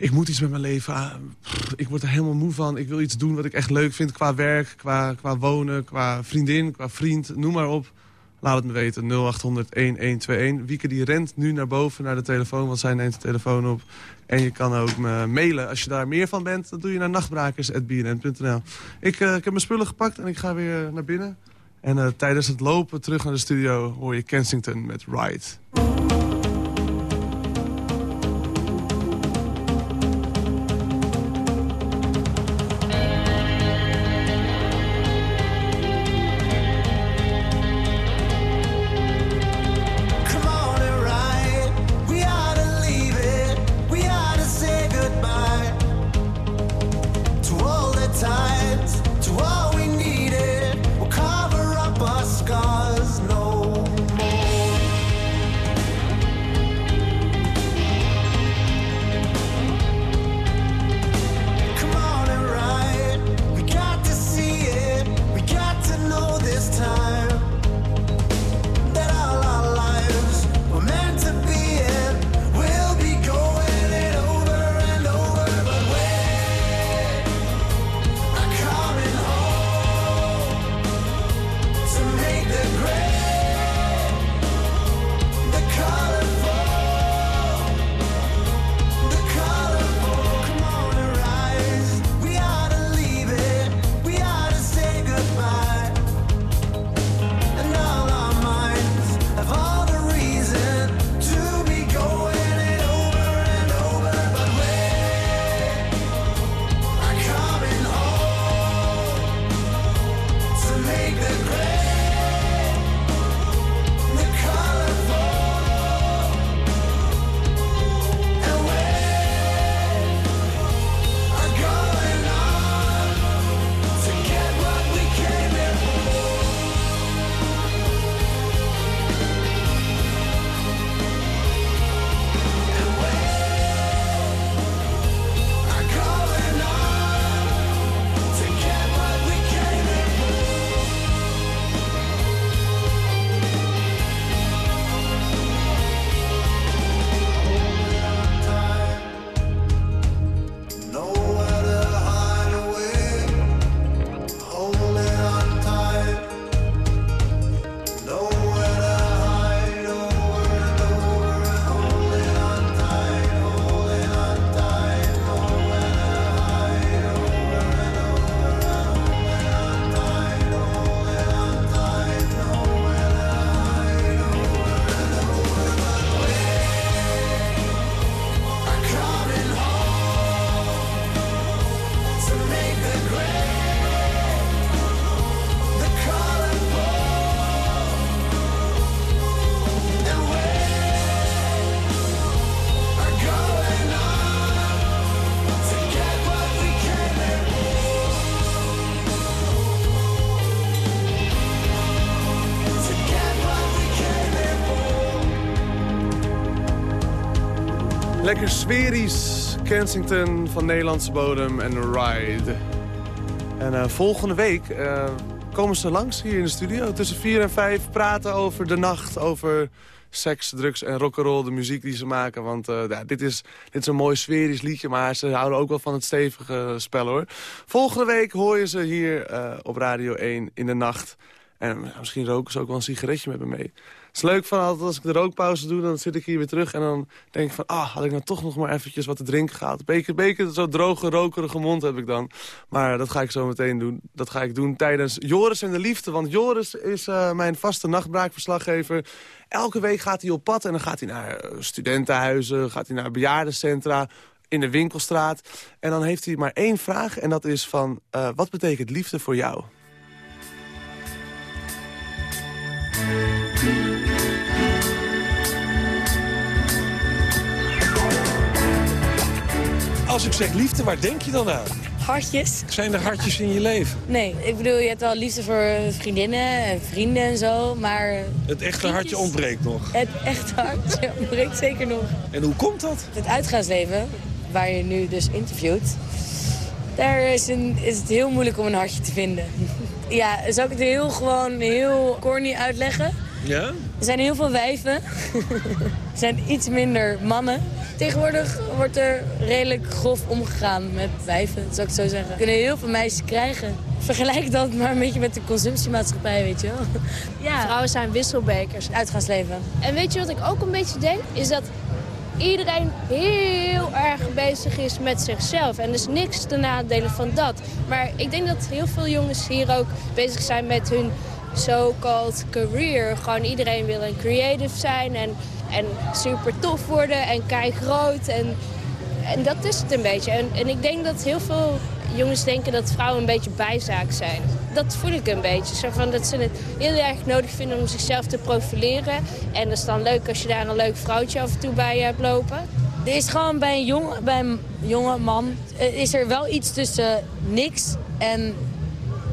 S3: ik moet iets met mijn leven. Ik word er helemaal moe van. Ik wil iets doen wat ik echt leuk vind qua werk, qua, qua wonen, qua vriendin, qua vriend. Noem maar op. Laat het me weten. 0800 1121. Wieke die rent nu naar boven naar de telefoon, want zij neemt de telefoon op. En je kan ook me mailen. Als je daar meer van bent, dan doe je naar nachtbrakers.bnn.nl. Ik, eh, ik heb mijn spullen gepakt en ik ga weer naar binnen. En eh, tijdens het lopen terug naar de studio hoor je Kensington met Ride. Lekker. Kensington van Nederlandse bodem en Ride. En eh, volgende week eh, komen ze langs hier in de studio. Tussen 4 en 5 praten over de nacht, over seks, drugs en rock'n'roll. De muziek die ze maken. Want eh, ja, dit, is, dit is een mooi sferisch liedje. Maar ze houden ook wel van het stevige spel hoor. Volgende week hoor je ze hier op Radio 1 in de nacht. En misschien roken ze ook wel een sigaretje met me mee. Is leuk van altijd als ik de rookpauze doe, dan zit ik hier weer terug. En dan denk ik van, ah, had ik nou toch nog maar eventjes wat te drinken gehad. Beker, beker, zo droge, rokerige mond heb ik dan. Maar dat ga ik zo meteen doen. Dat ga ik doen tijdens Joris en de Liefde. Want Joris is eh, mijn vaste nachtbraakverslaggever. Elke week gaat hij op pad en dan gaat hij naar eh, studentenhuizen, gaat hij naar bejaardencentra in de winkelstraat. En dan heeft hij maar één vraag en dat is van, eh, wat betekent liefde voor jou?
S15: Als ik zeg liefde, waar denk je dan aan?
S16: Hartjes?
S15: Zijn er hartjes in je leven?
S16: Nee, ik bedoel, je hebt wel liefde voor vriendinnen en vrienden en zo, maar
S15: Het echte hartje ontbreekt nog.
S16: het echte hartje ontbreekt zeker nog.
S15: En hoe komt dat?
S16: Het uitgaansleven, waar je nu dus interviewt, daar is, een, is het heel moeilijk om een hartje te vinden. Ja, zou ik het heel gewoon heel corny uitleggen?
S15: Ja?
S16: Er zijn heel veel wijven. er zijn iets minder mannen. Tegenwoordig wordt er redelijk grof omgegaan met wijven, zou ik zo zeggen. We kunnen heel veel meisjes krijgen. Vergelijk dat maar een beetje met de consumptiemaatschappij, weet je wel. Ja.
S17: Vrouwen zijn wisselbekers.
S16: Uitgaansleven.
S17: En weet je wat ik ook een beetje denk? Is dat iedereen heel erg bezig is met zichzelf. En dus niks ten nadele van dat. Maar ik denk dat heel veel jongens hier ook bezig zijn met hun so-called career. Gewoon iedereen wil een creative zijn en, en super tof worden en kei groot. En, en dat is het een beetje. En, en ik denk dat heel veel jongens denken dat vrouwen een beetje bijzaak zijn. Dat voel ik een beetje. Zo van dat ze het heel erg nodig vinden om zichzelf te profileren. En dat is dan leuk als je daar een leuk vrouwtje af en toe bij hebt lopen.
S16: Er is gewoon bij een, jong, bij een jonge man eh, is er wel iets tussen niks en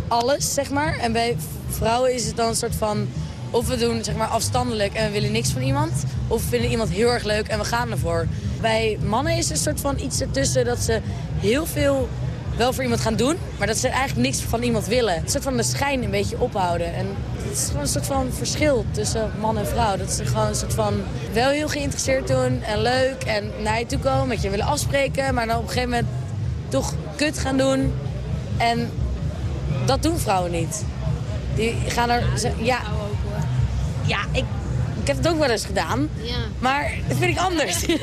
S16: alles, zeg maar. En bij vrouwen is het dan een soort van... of we doen zeg maar afstandelijk en we willen niks van iemand... of we vinden iemand heel erg leuk en we gaan ervoor. Bij mannen is er een soort van iets ertussen dat ze heel veel wel voor iemand gaan doen... maar dat ze eigenlijk niks van iemand willen. Een soort van de schijn een beetje ophouden. En het is gewoon een soort van verschil tussen man en vrouw. Dat ze gewoon een soort van wel heel geïnteresseerd doen en leuk... en naar je toe komen, met je willen afspreken... maar dan op een gegeven moment toch kut gaan doen... En dat doen vrouwen niet. Die gaan er... Ja, ja ik, ik heb het ook wel eens gedaan. Maar dat vind ik anders. nee,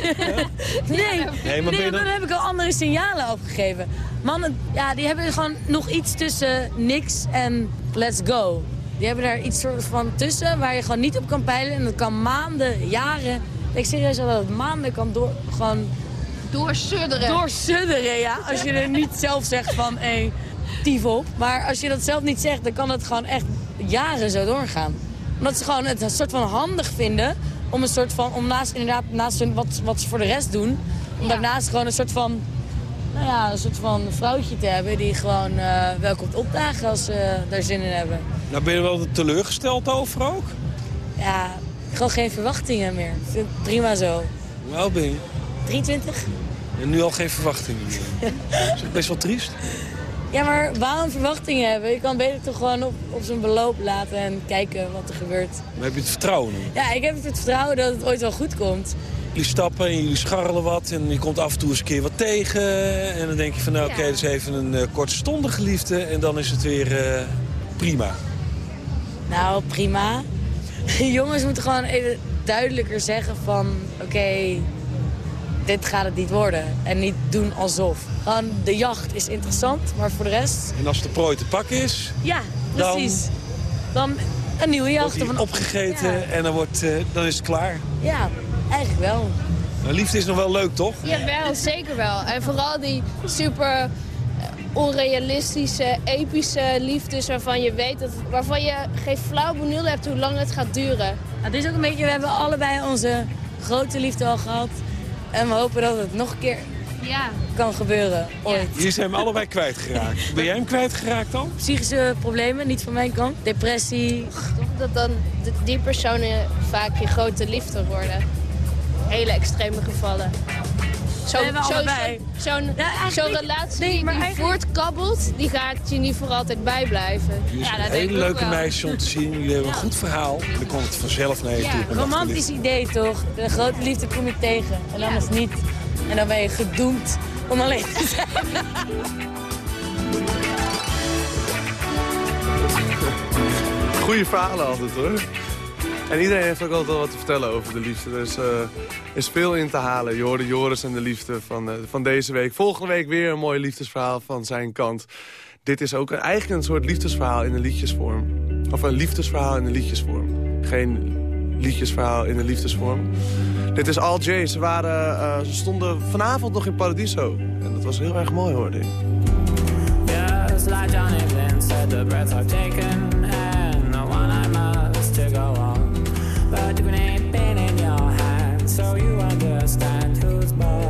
S16: nee,
S15: Nee, maar dan
S16: heb ik al andere signalen afgegeven. Mannen, ja, die hebben gewoon nog iets tussen niks en let's go. Die hebben daar iets soort van tussen waar je gewoon niet op kan peilen. En dat kan maanden, jaren... Ik serieus al dat het maanden kan door, gewoon...
S17: Doorsudderen.
S16: Doorsudderen, ja. Als je er niet zelf zegt van, hé, hey, tief op. Maar als je dat zelf niet zegt, dan kan het gewoon echt jaren zo doorgaan. Omdat ze gewoon het een soort van handig vinden om een soort van, om naast inderdaad, naast hun, wat, wat ze voor de rest doen, om daarnaast gewoon een soort van, nou ja, een soort van vrouwtje te hebben die gewoon eh, wel komt opdagen als ze daar zin in hebben.
S15: Nou ben je wel teleurgesteld over ook?
S16: Ja, gewoon geen verwachtingen meer. Prima zo.
S15: Hoe oud ben je?
S16: 23?
S15: En nu al geen verwachtingen meer. Dat is best wel triest.
S16: Ja, maar waarom verwachtingen hebben? Je kan beter toch gewoon op, op zijn beloop laten en kijken wat er gebeurt.
S15: Maar heb je het vertrouwen nu?
S16: Ja, ik heb het vertrouwen dat het ooit wel goed komt.
S15: Jullie stappen en jullie scharrelen wat en je komt af en toe eens een keer wat tegen. En dan denk je van nou oké, is even een uh, kortstondige liefde en dan is het weer uh, prima.
S16: Nou, prima. Jongens moeten gewoon even duidelijker zeggen van oké, dit gaat het niet worden. En niet doen alsof. Gewoon, de jacht is interessant, maar voor de rest...
S15: En als de prooi te pakken is...
S16: Ja, precies. Dan, een nieuwe jacht.
S15: Wordt opgegeten ja. en dan, wordt, uh, dan is het klaar.
S16: Ja, eigenlijk wel.
S15: Nou, liefde is nog wel leuk, toch?
S17: Jawel, zeker wel. En vooral die super eh, onrealistische, epische liefdes waarvan je weet dat, waarvan je geen flauw benul hebt hoe lang het gaat duren.
S16: Nou, het is ook een beetje, we hebben allebei onze grote liefde al gehad. En we hopen dat het nog een keer
S17: ja.
S16: kan gebeuren, ooit.
S15: Jullie zijn hem allebei kwijtgeraakt. Ben jij hem kwijtgeraakt dan?
S16: Psychische problemen, niet van mijn kant. Depressie.
S17: Toch dat dan die personen vaak je grote liefde worden. Hele extreme gevallen. Zo'n
S16: We hebben
S17: zo,
S16: allebei.
S17: zo'n
S16: Ja, eigenlijk
S17: zo'n
S16: niet.
S17: relatie
S16: Nee, maar
S17: die
S16: eigenlijk-
S17: voortkabbelt, die gaat je niet voor altijd bijblijven.
S15: Jullie zijn
S16: dat
S15: een hele leuke
S16: wel.
S15: meisjes om te zien. Jullie hebben een goed verhaal. En dan komt het vanzelf naar je toe. op een
S16: Romantisch idee toch? De grote liefde kom je tegen. En anders niet. En dan ben je gedoemd om alleen te zijn.
S3: Goeie verhalen altijd hoor. En iedereen heeft ook altijd wel wat te vertellen over de liefde. Dus eh, er is veel in te halen. Je hoorde Joris en de liefde van, eh, van deze week. Volgende week weer een mooi liefdesverhaal van zijn kant. Dit is ook een- eigenlijk een soort liefdesverhaal in een liedjesvorm. Of een liefdesverhaal in een liedjesvorm. Geen liedjesverhaal in een liefdesvorm. Dit is Al J. Ze, waren, eh, ze stonden vanavond nog in Paradiso. En dat was heel erg mooi hoorde ik.
S18: Just like Johnny Flynn said, the breaths I've taken and the one I must to go on. But you ain't been in your hand, so you understand who's boss.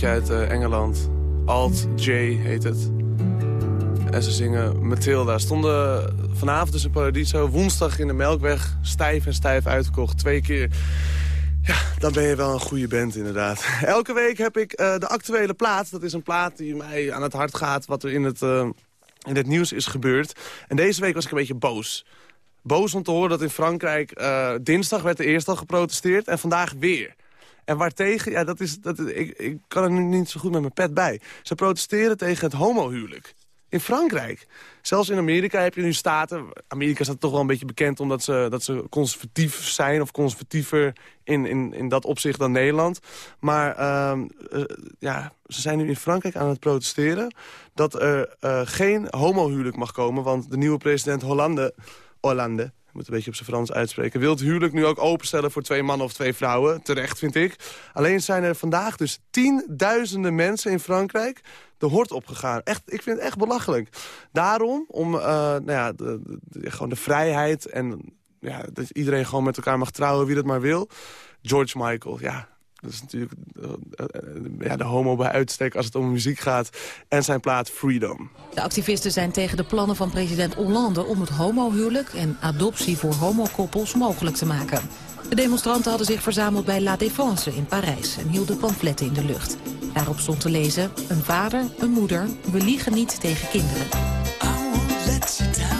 S3: Beentje uit eh, Engeland. Alt J heet het. En ze zingen Matilda. Stonden vanavond dus in Paradiso. Woensdag in de Melkweg. Stijf en stijf uitverkocht. Twee keer. Ja, dan ben je wel een goede band inderdaad. Elke week heb ik eh, de actuele plaat. Dat is een plaat die mij aan het hart gaat. Wat er in het, eh, in het nieuws is gebeurd. En deze week was ik een beetje boos. Boos om te horen dat in Frankrijk dinsdag werd er eerst al geprotesteerd. En vandaag weer. En waartegen, ja, dat is, dat, ik, ik kan er nu niet zo goed met mijn pet bij. Ze protesteren tegen het homohuwelijk. In Frankrijk. Zelfs in Amerika heb je nu staten... Amerika staat toch wel een beetje bekend omdat ze, dat ze conservatief zijn... of conservatiever in, in, in dat opzicht dan Nederland. Maar ehm, eh, ja, ze zijn nu in Frankrijk aan het protesteren... dat er eh, geen homohuwelijk mag komen... want de nieuwe president Hollande... Hollande moet een beetje op zijn Frans uitspreken... wil het huwelijk nu ook openstellen voor twee mannen of twee vrouwen. Terecht, vind ik. Alleen zijn er vandaag dus tienduizenden mensen in Frankrijk de hort opgegaan. Echt, ik vind het echt belachelijk. Daarom, om eh, nou ja, de- gewoon de vrijheid... en ja, dat iedereen gewoon met elkaar mag trouwen wie dat maar wil. George Michael, ja... Dat is natuurlijk eh, eh, ja, de homo bij uitstek als het om muziek gaat. En zijn plaat Freedom.
S19: De activisten zijn tegen de plannen van president Hollande om het homohuwelijk en adoptie voor homokoppels mogelijk te maken. De demonstranten hadden zich verzameld bij La Défense in Parijs en hielden pamfletten in de lucht. Daarop stond te lezen, een vader, een moeder, we liegen niet tegen kinderen.
S20: let you down.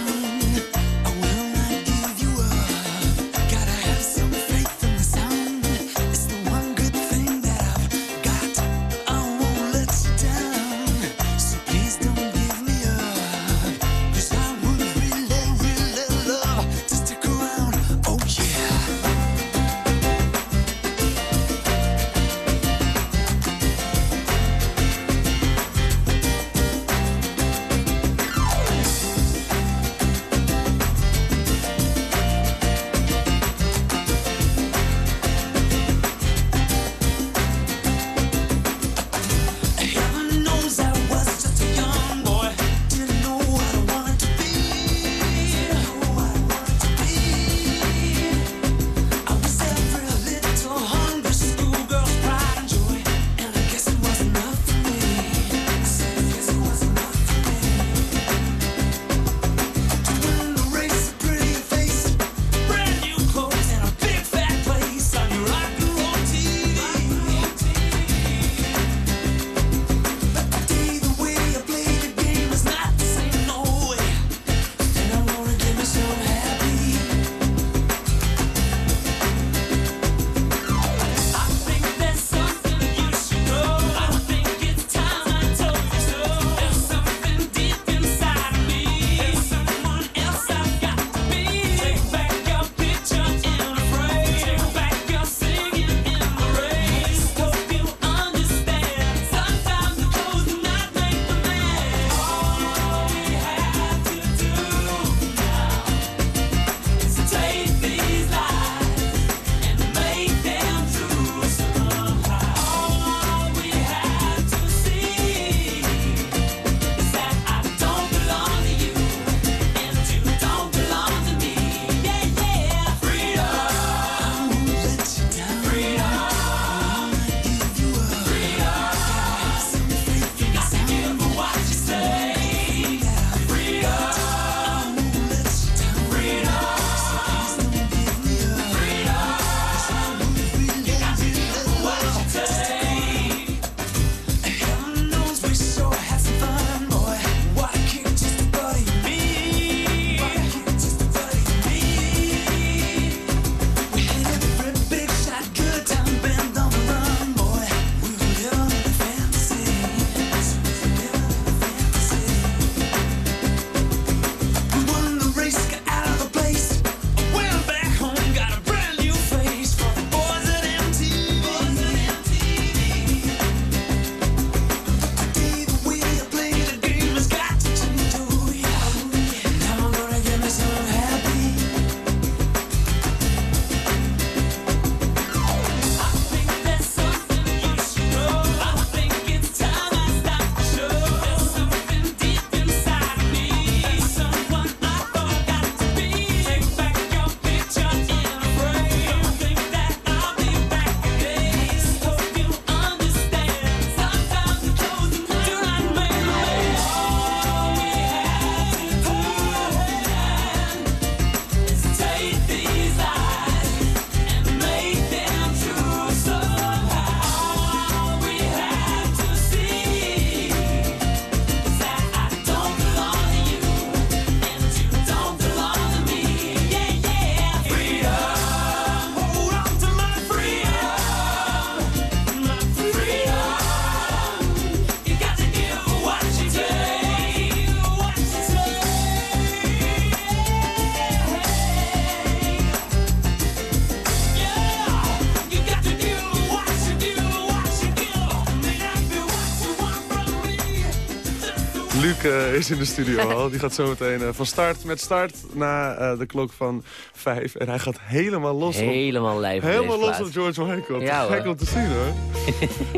S3: Studio al. Die gaat zo meteen eh, van start met start na eh, de klok van vijf. En hij gaat helemaal los op...
S21: Helemaal lijf op
S3: Helemaal
S21: deze
S3: los
S21: plaat.
S3: op George Michael.
S21: Ja,
S3: Gek om te zien hoor.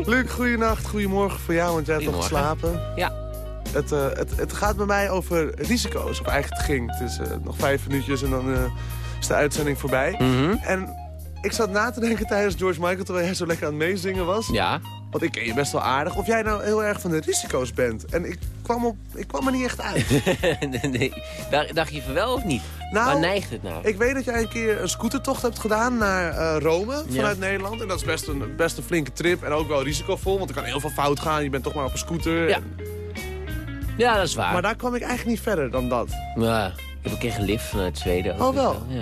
S3: Luc, goeienacht, goedemorgen voor jou, want jij hebt nog
S21: Goedemorgen.
S3: geslapen.
S21: Ja.
S3: Het, eh, het, het gaat bij mij over risico's. Of eigenlijk het ging. Het is nog vijf minuutjes en dan is de uitzending voorbij.
S21: Mhm.
S3: En ik zat na te denken tijdens George Michael... terwijl jij zo lekker aan het meezingen was.
S21: Ja.
S3: Want ik ken je best wel aardig. Of jij nou heel erg van de risico's bent. En ik kwam, op, ik kwam er niet echt uit.
S21: nee. Dacht, dacht je van wel of niet?
S3: Nou,
S21: Waar neigt het nou?
S3: Ik weet dat jij een keer een scootertocht hebt gedaan naar eh, Rome
S21: Ja.
S3: vanuit Nederland. En dat is best een, best een flinke trip en ook wel risicovol. Want er kan heel veel fout gaan. Je bent toch maar op een scooter.
S21: Ja.
S3: En-
S21: Ja, dat is waar.
S3: Maar daar kwam ik eigenlijk niet verder dan dat.
S21: Ja, ik heb een keer gelift vanuit Zweden. ook,
S3: Oh, wel?
S21: Ja.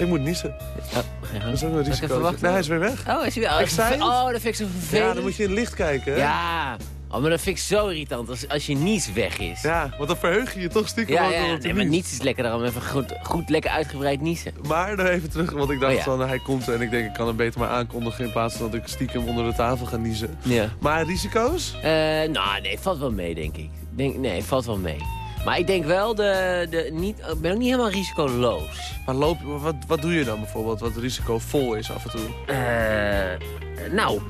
S3: Ik moet niezen.
S21: Oh.
S3: Dat is ook een
S21: ik
S3: risico. Nee, hij is weer weg.
S21: Oh, is hij weer?
S3: Ik zei het.
S21: Oh, dat vind ik zo vervelend.
S3: Ja, dan moet je in het licht kijken. hè?
S21: Ja. Oh, maar dat vind ik zo irritant als, als je niets weg is.
S3: Ja, want dan verheug je je toch stiekem
S21: Ja, ja, nee, maar niets is lekker dan even goed, goed lekker uitgebreid niezen.
S3: Maar dan even terug, want ik dacht
S21: Oh, ja.
S3: van hij komt en ik denk ik kan hem beter maar aankondigen in plaats van dat ik stiekem onder de tafel ga niezen.
S21: Ja.
S3: Maar risico's?
S21: Eh, nou, nee, valt wel mee, denk ik. Denk, nee, valt wel mee. Maar ik denk wel, de, de, niet, ik ben ook niet helemaal risicoloos.
S3: Maar loop, wat, wat doe je dan bijvoorbeeld wat risicovol is af en toe?
S21: Eh, nou,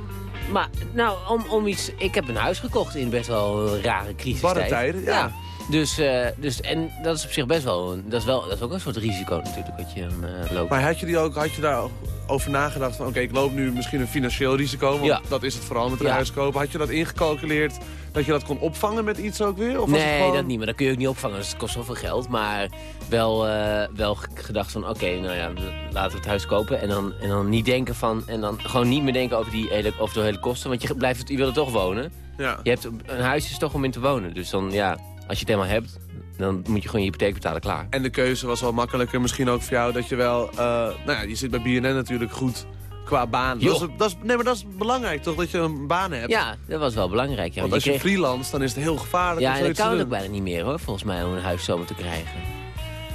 S21: maar, nou om, om iets... Ik heb een huis gekocht in best wel rare crisis.
S3: Barre tijden, ja.
S21: Dus, eh, dus, en dat is op zich best wel, een- dat is wel, dat is ook een soort risico natuurlijk wat je eh, loopt.
S3: Maar had je, die ook, had je daar over nagedacht van oké, ik loop nu misschien een financieel risico, want
S21: Ja.
S3: dat is het vooral met een
S21: Ja.
S3: huis kopen. Had je dat ingecalculeerd dat je dat kon opvangen met iets ook weer? Of was het
S21: nee,
S3: gewoon...
S21: dat niet. Maar dat kun je ook niet opvangen. Dus het kost zoveel geld. Maar wel, eh, wel ge- gedacht van, oké, nou ja, laten we het huis kopen. En dan, en dan niet denken van, en dan gewoon niet meer denken over, die hele, over de hele kosten. Want je, blijft, je wil er toch wonen.
S3: Ja.
S21: Je hebt, een huis is toch om in te wonen. Dus dan, ja, als je het helemaal hebt, dan moet je gewoon je hypotheek betalen, klaar.
S3: En de keuze was wel makkelijker misschien ook voor jou dat je wel... eh, nou ja, je zit bij BNN natuurlijk goed qua baan. Dat is, dat is, nee, maar dat is belangrijk toch, dat je een baan hebt?
S21: Ja, dat was wel belangrijk. Ja,
S3: Want
S21: want
S3: als je
S21: kreeg-
S3: freelance, dan is het heel gevaarlijk
S21: Ja, en dat kan ook bijna niet meer hoor, volgens mij, om een huis zomaar te krijgen.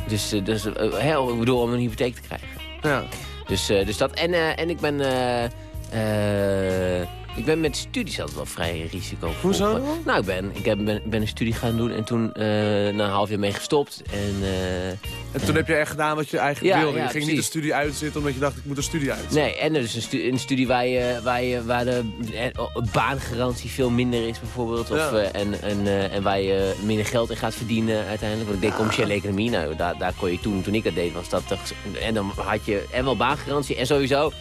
S21: Dus, eh, dus eh, heel, ik bedoel, om een hypotheek te krijgen.
S3: Ja.
S21: Dus, eh, dus dat, en, eh, en ik ben, eh, eh, ik ben met studies altijd wel vrij risicovol.
S3: Hoezo?
S21: Nou, ik ben, ik heb, ben, ben een studie gaan doen en toen eh, na een half jaar mee gestopt. En, eh,
S3: En toen heb je echt gedaan wat je eigenlijk
S21: Ja,
S3: wilde.
S21: ja,
S3: je ging niet de studie uitzitten omdat je dacht, ik moet een studie uitzitten.
S21: Nee, en dus een, stu een studie waar, je, waar, je, waar de eh, baangarantie veel minder is bijvoorbeeld. Of,
S3: Ja.
S21: en, en, en waar je minder geld in gaat verdienen uiteindelijk. Want ik deed commerciële economie. Nou, daar, daar kon je toen, toen ik dat deed, was dat toch... En dan had je en wel baangarantie en sowieso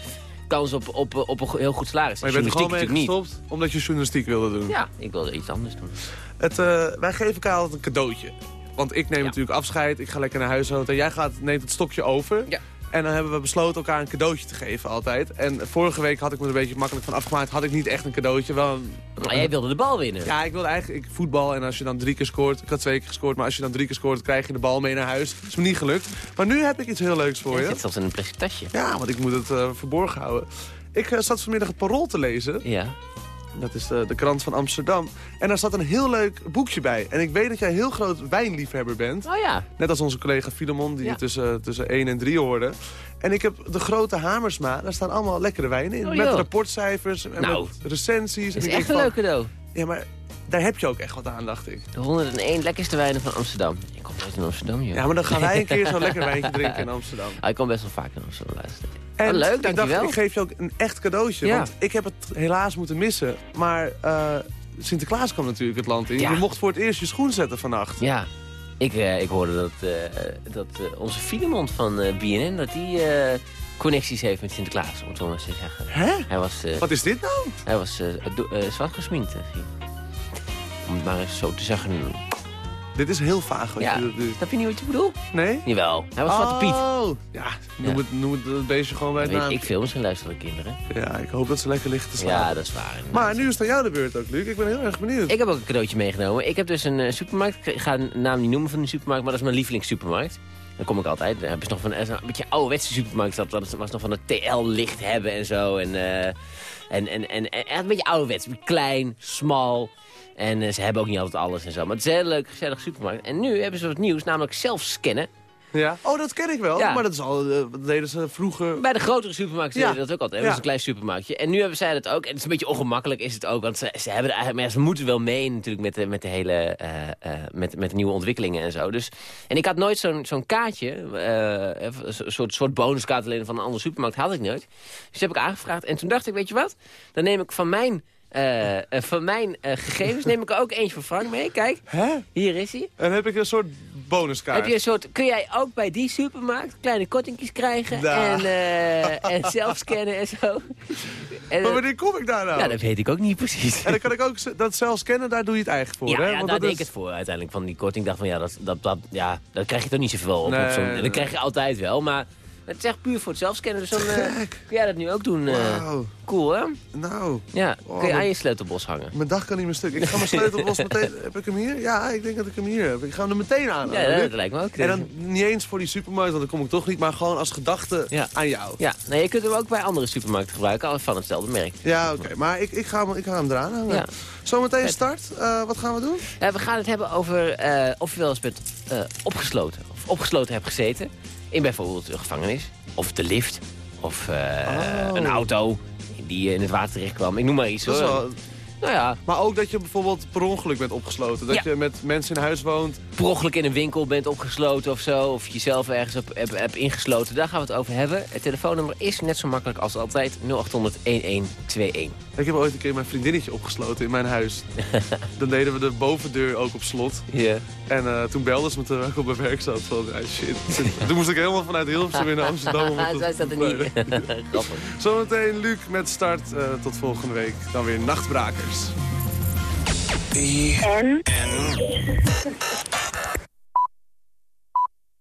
S21: kans op, op, op een heel goed salaris.
S3: Maar je bent er gewoon mee gestopt omdat je journalistiek wilde doen.
S21: Ja, ik wilde iets anders doen.
S3: Het, eh, wij geven elkaar altijd een cadeautje. Want ik neem natuurlijk afscheid, ik ga lekker naar huis en jij gaat, neemt het stokje over.
S21: Ja.
S3: En dan hebben we besloten elkaar een cadeautje te geven altijd. En vorige week had ik me er een beetje makkelijk van afgemaakt. Had ik niet echt een cadeautje. Wel een...
S21: Maar jij wilde de bal winnen.
S3: Ja, ik wilde eigenlijk ik, voetbal. En als je dan drie keer scoort... Ik had twee keer gescoord, maar als je dan drie keer scoort... krijg je de bal mee naar huis. Dat is me niet gelukt. Maar nu heb ik iets heel leuks voor
S21: Het
S3: je.
S21: zit zelfs in een plastic tasje.
S3: Ja, want ik moet het eh, verborgen houden. Ik eh, zat vanmiddag het Parool te lezen.
S21: Ja.
S3: Dat is de, de krant van Amsterdam. En daar zat een heel leuk boekje bij. En ik weet dat jij een heel groot wijnliefhebber bent.
S21: Oh ja.
S3: Net als onze collega Filemon, die
S21: Ja.
S3: tussen, tussen 1 en 3 hoorde. En ik heb de grote Hamersma, daar staan allemaal lekkere wijnen in.
S21: Oh,
S3: met rapportcijfers en
S21: Nou,
S3: met recensies.
S21: Dat
S3: en
S21: is echt een
S3: denk
S21: leuk
S3: van,
S21: cadeau.
S3: Ja, maar daar heb je ook echt wat aan, dacht ik.
S21: De 101 lekkerste wijnen van Amsterdam. Ik kom nooit in Amsterdam, joh.
S3: Ja, maar dan gaan wij een keer zo'n lekker wijntje drinken in Amsterdam.
S21: Ah, ik kom best wel vaak in Amsterdam luisteren.
S3: En
S21: Oh, leuk,
S3: ik dacht, ik geef je ook een echt cadeautje.
S21: Ja.
S3: Want ik heb het helaas moeten missen. Maar eh, Sinterklaas kwam natuurlijk het land in.
S21: Ja.
S3: Je mocht voor het eerst je schoen zetten vannacht.
S21: Ja, ik, eh, ik hoorde dat, eh, dat onze Filemon van BNN... dat die connecties heeft met Sinterklaas, om het zo maar te zeggen.
S3: Hè?
S21: Hij was,
S3: Wat is dit nou?
S21: Hij was zwart gesminkt. Om het maar eens zo te zeggen.
S3: Dit is heel vaag wat
S21: Ja,
S3: je doet.
S21: snap je niet wat je bedoelt?
S3: Nee?
S21: Jawel, hij was Zwarte Piet.
S3: Oh, ja. Noem,
S21: Ja.
S3: Het, noem het het beestje gewoon bij het naam.
S21: ik veel, misschien luisteren de kinderen.
S3: Ja, ik hoop dat ze lekker liggen te slapen.
S21: Ja, dat is waar.
S3: Maar nu is het aan jou de beurt ook, Luc. Ik ben heel erg benieuwd.
S21: Ik heb ook een cadeautje meegenomen. Ik heb dus een eh, supermarkt. Ik ga de naam niet noemen van die supermarkt, maar dat is mijn lievelingssupermarkt. Daar kom ik altijd. Daar heb je nog van een, een beetje ouderwetse supermarkt. Dat, dat was nog van het TL-licht hebben en zo. En, eh, en, en, en, een beetje ouderwets. Klein, smal. En eh, ze hebben ook niet altijd alles en zo. Maar het is een hele leuke, gezellige supermarkt. En nu hebben ze wat nieuws, namelijk zelfscannen.
S3: Ja? Oh, dat ken ik wel.
S21: Ja.
S3: Maar dat, is al, eh, dat deden ze vroeger.
S21: Bij de grotere supermarkten
S3: Ja.
S21: deden dat ook altijd. Dat
S3: Ja.
S21: was een klein supermarktje. En nu hebben zij dat ook. En het is een beetje ongemakkelijk is het ook. Want ze, ze hebben eigenlijk, maar ze moeten wel mee natuurlijk met de, met de hele, eh, met, met de nieuwe ontwikkelingen en zo. Dus, en ik had nooit zo'n zo'n kaartje, een soort, soort bonuskaart alleen van een andere supermarkt, had ik nooit. Dus heb ik aangevraagd. En toen dacht ik, weet je wat? Dan neem ik van mijn... eh, eh, van mijn eh, gegevens neem ik er ook eentje van Frank mee. Kijk, hier is hij.
S3: En heb ik een soort bonuskaart.
S21: Heb je een soort, kun jij ook bij die supermarkt kleine kortingjes krijgen
S3: Da.
S21: en, en zelf scannen en zo? En,
S3: Maar wanneer kom ik daar nou?
S21: ja, dat weet ik ook niet precies.
S3: En dan kan ik ook dat zelf scannen, daar doe je het eigen voor,
S21: ja,
S3: hè?
S21: ja,
S3: Want
S21: daar deed
S3: is-
S21: ik het voor uiteindelijk van die korting. Ik dacht van ja, dat, dat, dat, ja, dat krijg je toch niet zoveel op.
S3: Nee,
S21: op dat krijg je altijd wel, maar het is echt puur voor het zelfscannen. Dus dan eh, kun jij dat nu ook doen.
S3: Wauw.
S21: cool hè?
S3: Nou.
S21: Ja,
S3: Oh,
S21: kun je aan je sleutelbos hangen.
S3: Mijn dag kan niet meer stuk. Ik ga mijn sleutelbos meteen... Heb ik hem hier? Ja, ik denk dat ik hem hier heb. Ik ga hem er meteen aan.
S21: Ja, dat lijkt me ook.
S3: En dan niet eens voor die supermarkt, want dan kom ik toch niet. Maar gewoon als gedachte aan jou.
S21: Ja, nee, je kunt hem ook bij andere supermarkten gebruiken, van hetzelfde merk.
S3: Ja, oké. Maar ik, ik, ga hem, ik ga hem eraan hangen.
S21: Ja.
S3: Zometeen start. Eh, wat gaan we doen?
S21: We gaan het hebben over of je wel eens bent opgesloten. Of opgesloten hebt gezeten. In bijvoorbeeld een gevangenis. Of de lift. Of eh,
S3: Oh.
S21: een auto die in het water terecht kwam. Ik noem maar iets
S3: Dat
S21: hoor.
S3: wel-
S21: Nou ja,
S3: Maar ook dat je bijvoorbeeld per ongeluk bent opgesloten. Dat
S21: Ja.
S3: je met mensen in huis woont.
S21: per ongeluk in een winkel bent opgesloten of zo. Of jezelf ergens hebt heb, heb ingesloten. Daar gaan we het over hebben. Het telefoonnummer is net zo makkelijk als altijd. 0800 1121.
S3: Ik heb ooit een keer mijn vriendinnetje opgesloten in mijn huis. Dan deden we de bovendeur ook op slot.
S21: Ja.
S3: En eh, toen belden ze me terwijl ik op mijn werk zat. Van, ja, shit. toen moest ik helemaal vanuit Hilversum weer naar Amsterdam. om te
S21: Zij staat er niet. Grappig.
S3: Zometeen Luc met start. Eh, tot volgende week. Dan weer Nachtbrakers.
S5: En?